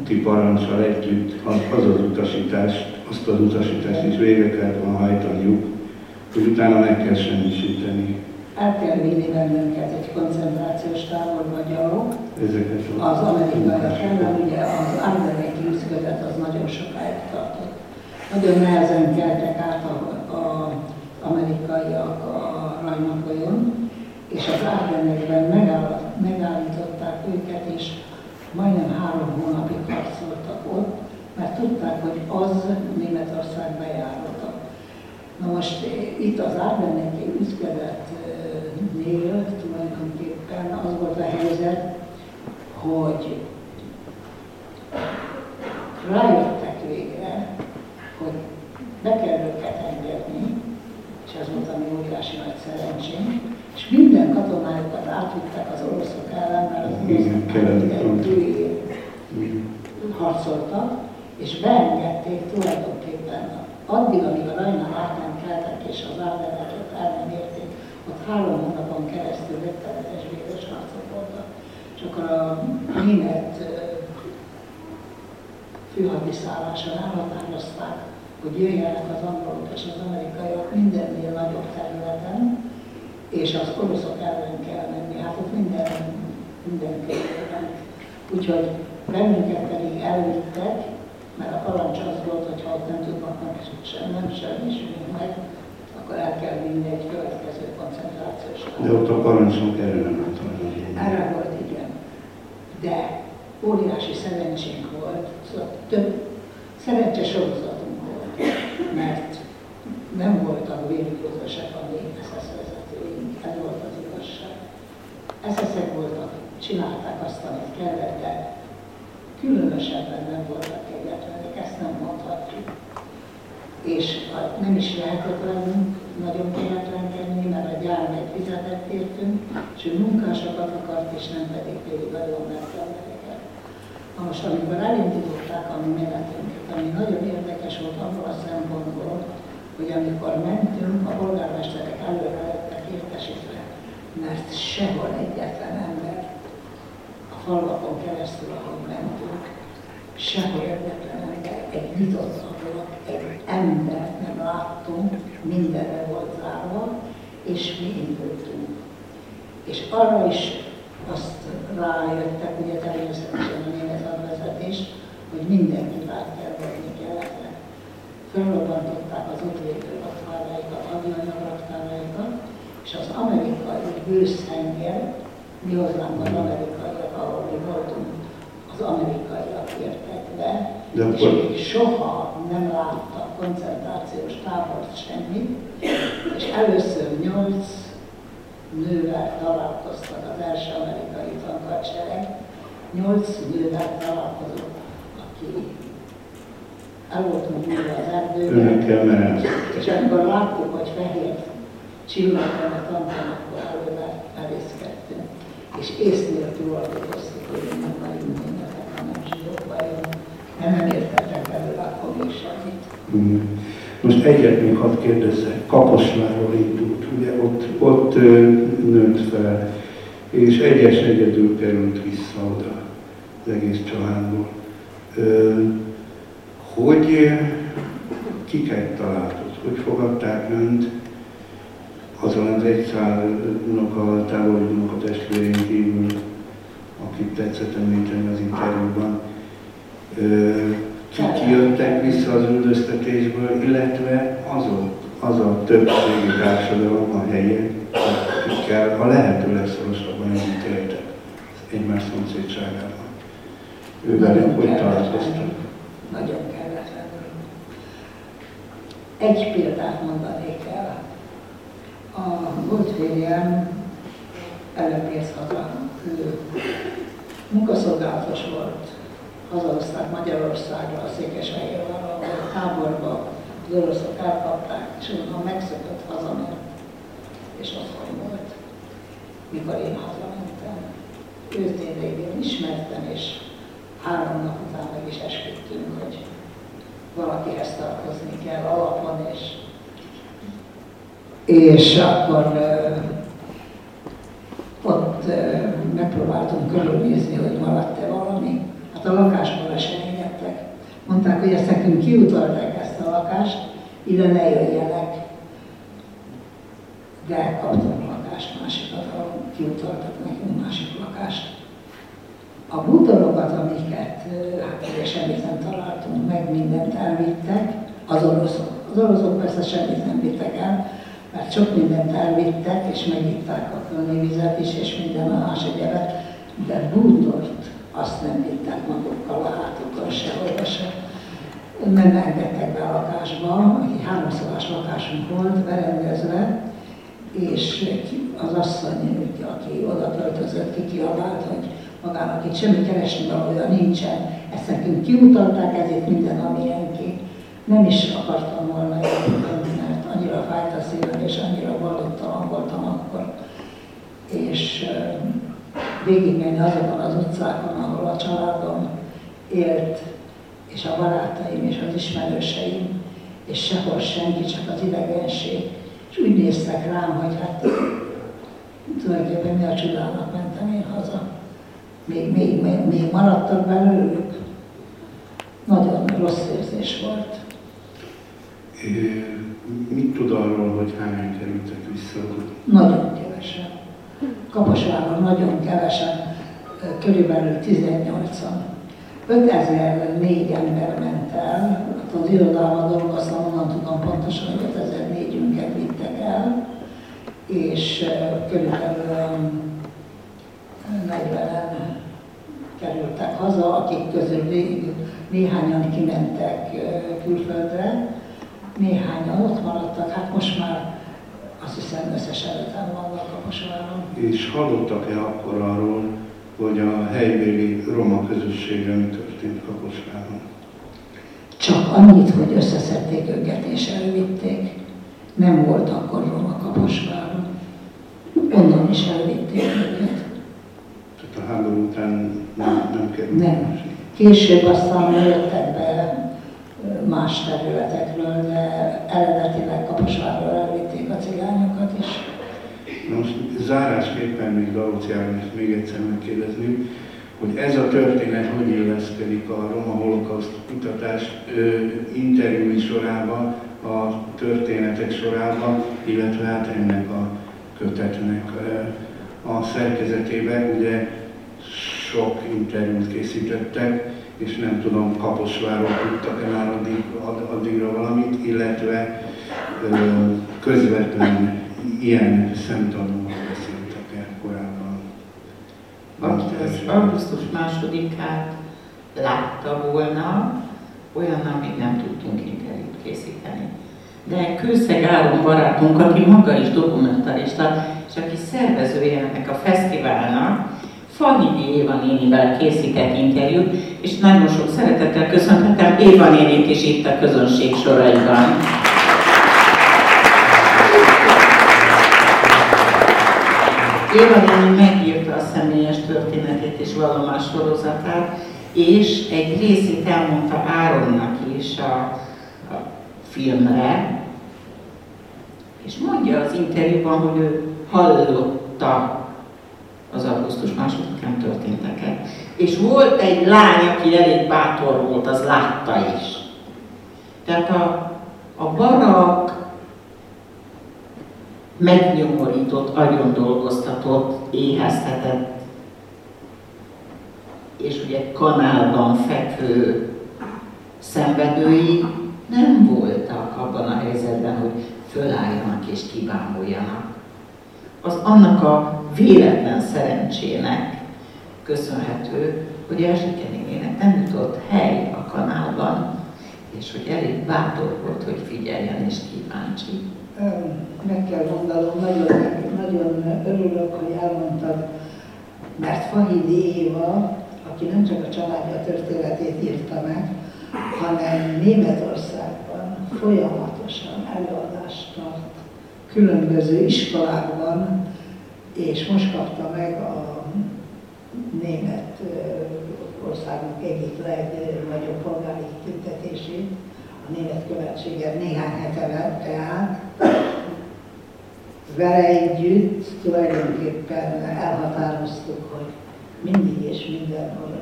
úti parancsal együtt az, az az utasítást, azt az utasítást is végre kellett volna hajtaniuk, hogy utána meg kell semmisíteni. El kell vinni bennünket egy koncentrációs táborba gyalog, az amerikai ellen, ugye az Ardeneki üzködet az nagyon sokáig tartott. Nagyon nehezen keltek át a, a amerikaiak a Rajnafolyon, és az Ardenekben megállították őket, és majdnem három hónapig harcoltak ott, mert tudták, hogy az Németország bejárata. Na most eh, itt az Árbeneki üzletnél tulajdonképpen az volt a helyzet, hogy rájöttek végre, hogy be kell őket engedni, és ez volt a mi óriási nagy szerencsénk, és minden katonájukat átvittek az oroszok ellen, mert az oroszok harcoltak, és beengedték tulajdonképpen addig, amíg a Rajnán át nem keltek, és az árdeneket el nem érték, ott három hónapon keresztül rettenetes véres harcok akkor a német főhadiszálláson elhatározták, hogy jöjjenek az angolok és az amerikaiak mindennél nagyobb területen, és az oroszok ellen kell menni. Hát ott minden, minden körülben. Úgyhogy bennünket pedig elvittek, mert a parancs az volt, hogy ha ott nem tudnak meg sem, nem semmisülni meg, akkor el kell vinni egy következő koncentrációs De ott a parancsnok erre nem állt Erre volt. De óriási szerencsénk volt, szóval több szerencse sorozatunk volt. nem voltak végigközösek a mi SS vezetőink, ez volt az igazság. SS-ek voltak, csinálták azt, amit kellett, de különösebben nem voltak kegyetlenek, ezt nem mondhatjuk. És nem is lehetett velünk nagyon kegyetlenkedni, mert a gyár meg fizetett értünk, és ő munkásokat akart, és nem pedig pedig nagyon embereket. Na most, amikor elindították a mi menetünket, ami nagyon érdekes volt abból a szempontból, hogy amikor mentünk, a polgármesterek előre lettek értesítve, mert sehol egyetlen ember a falvakon keresztül, ahol mentünk, sehol egyetlen ember, egy nyitott ablak, egy embert nem láttunk, mindenre volt zárva, és mi indultunk. És arra is azt rájöttek, ugye természetesen a német hadvezetés, hogy mindenkit át kell venni keletre. Fölrobbantották az útvégő raktáraikat, hadanyag raktáraikat, és az amerikai gőzhenger, mi hozzánk az amerikaiak, ahol mi voltunk, az amerikaiak értek be, De és akkor- soha nem láttak koncentrációs tábort semmit, és először nyolc nővel találkoztak az első amerikai tankadsereg, nyolc nővel találkozott, aki el voltunk múlva az erdőben, és amikor láttuk, hogy fehér csillag van a tankon, akkor előre elészkedtünk. És ész nélkül dolgoztuk, hogy nem vagyunk mindenek, hanem zsidók vagyunk, mert nem értettek belőle akkor még semmit. Most egyet még hadd kérdezzek, Kaposvárról indult, ugye? Ott, ott nőtt fel, és egyes egyedül került vissza oda az egész családból. Hogy kiket találtott, hogy fogadták önt? Azon az egy szálnak a távolodónak a testvérén kívül, akit tetszett említeni az interjúban. Kik jöttek vissza az üldöztetésből, illetve azok, az a többségi társadalom a helyen, akikkel a lehető legszorosabban együtt éltek egymás szomszédságában. Ővelük hogy találkoztak? Nagyon kelletlenül. Egy példát mondanék el. A volt férjem előbb haza, ő munkaszolgálatos volt, hazahozták Magyarországra, a Székesfehérvárra, a táborba, az oroszok elkapták, és onnan megszökött hazament, és otthon volt, mikor én hazamentem. Őt én régen ismertem, és három nap után meg is esküdtünk, hogy valakihez tartozni kell alapon, és, és akkor ott ö, megpróbáltunk körülnézni, hogy maradt-e valami. A lakásból se engedtek. Mondták, hogy ezt nekünk kiutalták ezt a lakást, ide ne jöjjenek. De kaptunk lakást másikat, kiutaltak nekünk másik lakást. A bútorokat, amiket hát ugye semmit nem találtunk, meg mindent elvittek, az oroszok. Az oroszok persze semmit nem vittek el, mert sok mindent elvittek, és megitták a kölni vizet is, és minden más egyebet, de bútort azt nem vittek magukkal a hátukon sehova se. Nem engedtek be a lakásba, egy háromszobás lakásunk volt, berendezve, és az asszony, aki oda költözött, ki kiabált, hogy magának itt semmi keresni valója nincsen. Ezt nekünk kiutalták, ezért minden a miénké. Nem is akartam volna elmenni, mert annyira fájt a szívem, és annyira valótalan voltam akkor. És végigmenni azokon az utcákon, ahol a családom élt, és a barátaim és az ismerőseim, és sehol senki, csak az idegenség. És úgy néztek rám, hogy hát tulajdonképpen mi a csodának mentem én haza. Még, még, még, még maradtak belőlük. Nagyon rossz érzés volt. Ö, Mit tud arról, hogy hányan kerültek vissza? Nagyon kevesen. Kaposváron nagyon kevesen, körülbelül 18-an. 5004 ember ment el, hát az irodában dolgoztam, onnan tudom pontosan, hogy 5004-ünket vittek el, és körülbelül olyan 40-en kerültek haza, akik közül néhányan kimentek külföldre, néhányan ott maradtak, hát most már azt hiszem összesen öten vannak Kaposváron. És hallottak-e akkor arról, hogy a helybéli roma közösséggel mi történt Kaposváron? Csak annyit, hogy összeszedték őket és elvitték. Nem volt akkor roma Kaposváron. Onnan is elvitték őket. Tehát a háború után nem, nem került. Nem. Később aztán jöttek be más területekről, de eredetileg Kaposvárról elvitték a cigányokat is. Most zárásképpen még Galóciáron még egyszer megkérdezném, hogy ez a történet hogy illeszkedik a roma holokauszt kutatás interjúi sorába, a történetek sorába, illetve hát ennek a kötetnek ö, a szerkezetébe. Ugye sok interjút készítettek, és nem tudom, Kaposváról tudtak-e már addig, addigra valamit, illetve közvetlen ilyen szemtanúval beszéltek-e korábban. Aki az augusztus másodikát látta volna, olyan, még nem tudtunk interjút készíteni. De Kőszeg Áron barátunk, aki maga is dokumentarista, és aki szervezője ennek a fesztiválnak, Fahini Éva nénivel készített interjút, és nagyon sok szeretettel köszönhetem Éva nénit is itt a közönség soraiban. Éva néni megírta a személyes történetét és vallomás sorozatát, és egy részét elmondta Áronnak is a, a filmre, és mondja az interjúban, hogy ő hallotta az augusztus másodikán történteket. És volt egy lány, aki elég bátor volt, az látta is. Tehát a, a barak megnyomorított, agyon dolgoztatott, éheztetett, és ugye kanálban fekvő szenvedői nem voltak abban a helyzetben, hogy fölálljanak és kibámuljanak. Az annak a véletlen szerencsének köszönhető, hogy Erzsike nénének nem jutott hely a kanálban, és hogy elég bátor volt, hogy figyeljen és kíváncsi. Meg kell mondanom, nagyon, nagyon örülök, hogy elmondtad, mert Fahidi Éva, aki nem csak a családja történetét írta meg, hanem Németországban folyamatosan előadást tart, különböző iskolákban, és most kapta meg a német országnak egyik legnagyobb polgári tüntetését, a német követséget néhány hete tehát. Vele együtt tulajdonképpen elhatároztuk, hogy mindig és mindenhol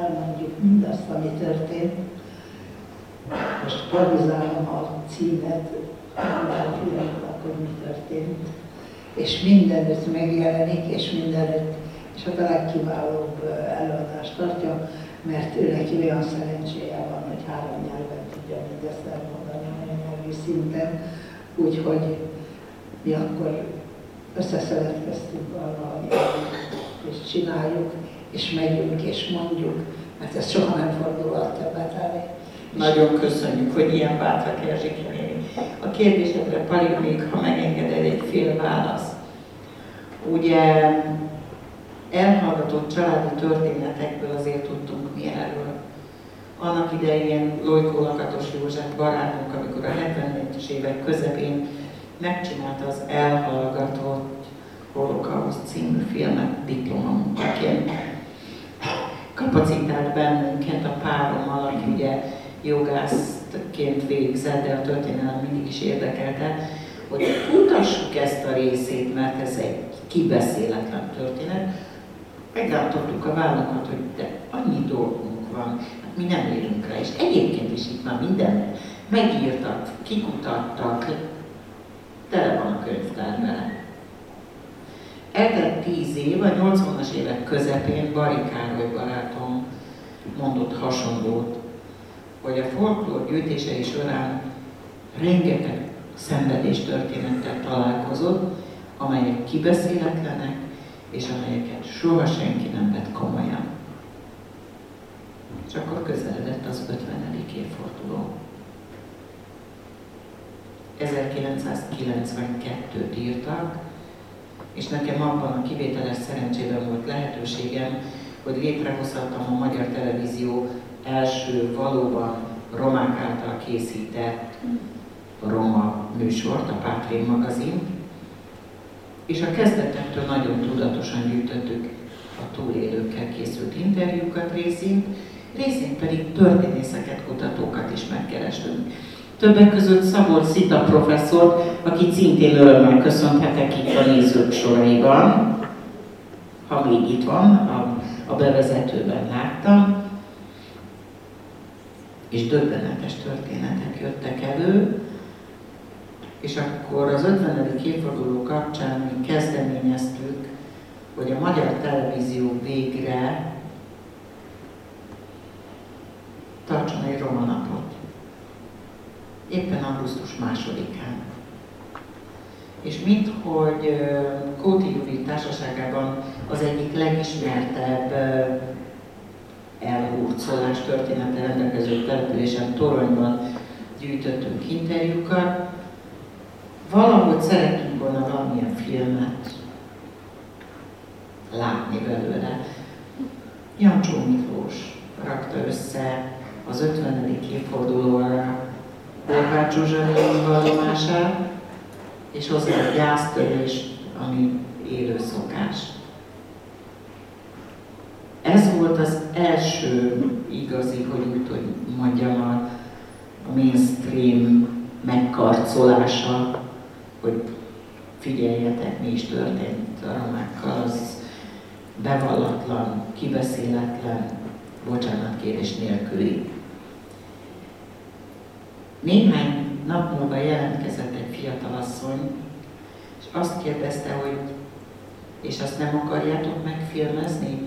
elmondjuk mindazt, ami történt. Most provizálom a címet, nem hogy mi történt és mindenütt megjelenik, és mindenütt, és hát a legkiválóbb előadást tartja, mert ő neki olyan szerencséje van, hogy három nyelven tudja mindezt elmondani anyanyelvi szinten, úgyhogy mi akkor összeszeretkeztünk arra, hogy és csináljuk, és megyünk, és mondjuk, mert ez soha nem fordulhat többet elé. Nagyon köszönjük, hogy ilyen bátrak Erzsike A kérdésedre, Pali, még ha megengeded egy fél válasz. Ugye elhallgatott családi történetekből azért tudtunk mi erről. Annak idején Lojkó Lakatos József barátunk, amikor a 70-es évek közepén megcsinálta az elhallgatott Holokauszt című filmet diplomamunkaként. Kapacitált bennünket a párommal, aki ugye jogászként végzett, de a történelem mindig is érdekelte, hogy mutassuk ezt a részét, mert ez egy kibeszéletlen történet. Meglátottuk a vállakat, hogy de annyi dolgunk van, mi nem érünk rá, és egyébként is itt már minden megírtak, kikutattak, tele van a könyvtár vele. Eltelt tíz év, a 80-as évek közepén Bari Károly barátom mondott hasonlót, hogy a folklór gyűjtései során rengeteg szenvedés történettel találkozott, amelyek kibeszéletlenek, és amelyeket soha senki nem vett komolyan. És akkor közeledett az 50. évforduló. 1992-t írtak, és nekem abban a kivételes szerencsében volt lehetőségem, hogy létrehozhattam a Magyar Televízió első valóban romák által készített roma műsort, a Pátrén magazin, és a kezdetektől nagyon tudatosan gyűjtöttük a túlélőkkel készült interjúkat részint, részint pedig történészeket, kutatókat is megkerestünk. Többek között Szabolcs Szita professzor, akit szintén örömmel köszönhetek itt a nézők soraiban, ha még itt van, a, a bevezetőben láttam, és döbbenetes történetek jöttek elő, és akkor az 50. évforduló kapcsán mi kezdeményeztük, hogy a Magyar Televízió végre tartson egy roma napot. Éppen augusztus másodikán. És minthogy Kóti Júli társaságában az egyik legismertebb elhurcolás története rendelkező településen Toronyban gyűjtöttünk interjúkat, valahogy szerettünk volna valamilyen filmet látni belőle. Jancsó Miklós rakta össze az 50. évfordulóra Horváth Zsuzsa vallomását, és hozzá a gyásztörés, ami élő szokás. Ez volt az első igazi, hogy úgy hogy mondjam, a, mainstream megkarcolása, hogy figyeljetek, mi is történt a romákkal, az bevallatlan, kibeszéletlen, bocsánatkérés nélküli. Néhány nap múlva jelentkezett egy fiatal asszony, és azt kérdezte, hogy és azt nem akarjátok megfilmezni,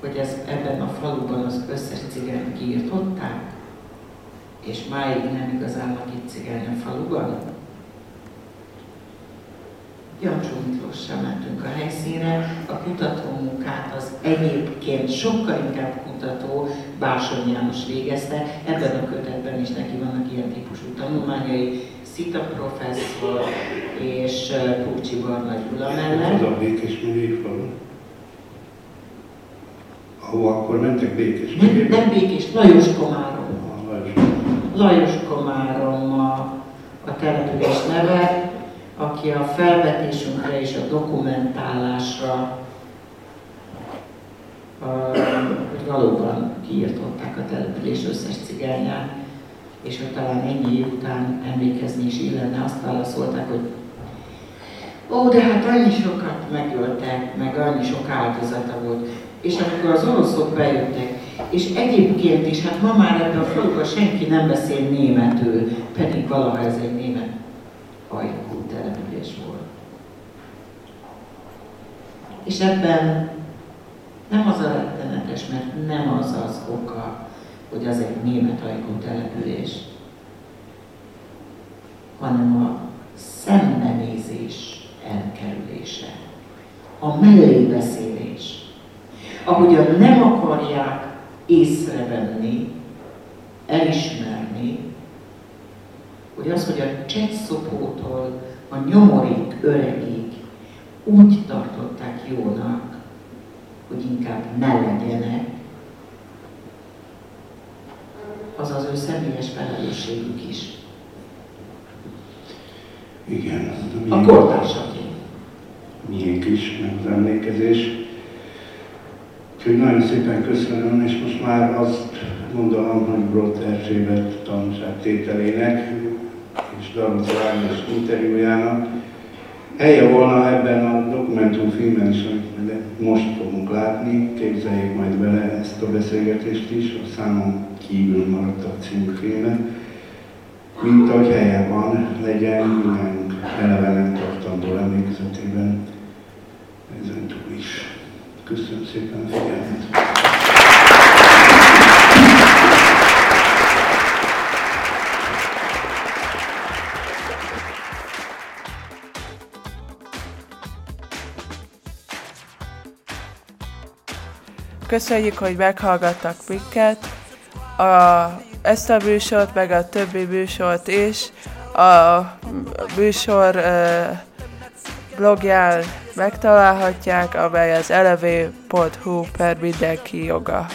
hogy ez ebben a faluban az összes cigányt kiirtották? És máig nem igazán lakik cigány a faluban? Jancsó Miklóssal mentünk a helyszínre, a kutatómunkát az egyébként sokkal inkább kutató Bársony János végezte, ebben a kötetben is neki vannak ilyen típusú tanulmányai, Szita professzor és Púcsi Barna Gyula mellett. Az a békés falu. Ahol akkor mentek békés Nem, nem békés, Lajos Komárom. Lajos Komárom a, a település neve, aki a felvetésünkre és a dokumentálásra hogy valóban kiirtották a település összes cigányát, és hogy talán ennyi év után emlékezni is illene, azt válaszolták, hogy ó, de hát annyi sokat megöltek, meg annyi sok áldozata volt. És amikor az oroszok bejöttek, és egyébként is, hát ma már ebben a faluban senki nem beszél németül, pedig valaha ez egy német ajkú település volt. És ebben nem az a rettenetes, mert nem az az oka, hogy az egy német ajkú település, hanem a szembenézés elkerülése, a mellébeszélés, ahogyan nem akarják észrevenni, elismerni, hogy az, hogy a csetszopótól a nyomorék öregig úgy tartották jónak, hogy inkább ne legyenek, az az ő személyes felelősségük is. Igen. A kortársaké. Miénk is, meg az emlékezés. Úgyhogy nagyon szépen köszönöm, és most már azt gondolom, hogy Brott Erzsébet tanúságtételének és Daruca Ágnes interjújának helye volna ebben a dokumentumfilmben is, amit most fogunk látni, képzeljék majd bele ezt a beszélgetést is, a számon kívül maradt a című filmben, mint ahogy helye van, legyen minden elevenek tartandó emlékezetében ezen túl is. Köszönöm szépen a figyelmet! Köszönjük, hogy meghallgattak minket. A, ezt a műsort, meg a többi műsort is a műsor blogján megtalálhatják, amely az elevé.hu per mindenki joga.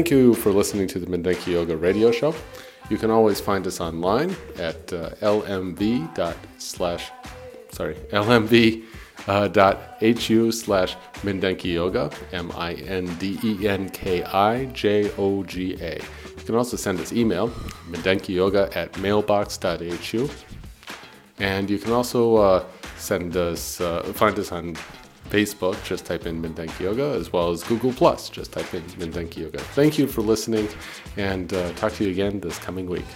Thank you for listening to the Mindenki Yoga radio show. You can always find us online at uh, lmv slash sorry lmv uh, dot hu slash Mindenki Yoga M I N D E N K I J O G A. You can also send us email Mindenki Yoga at mailbox.hu, and you can also uh, send us uh, find us on Facebook, just type in Mindenki Yoga, as well as Google Plus, just type in Mindenki Yoga. Thank you for listening, and uh, talk to you again this coming week.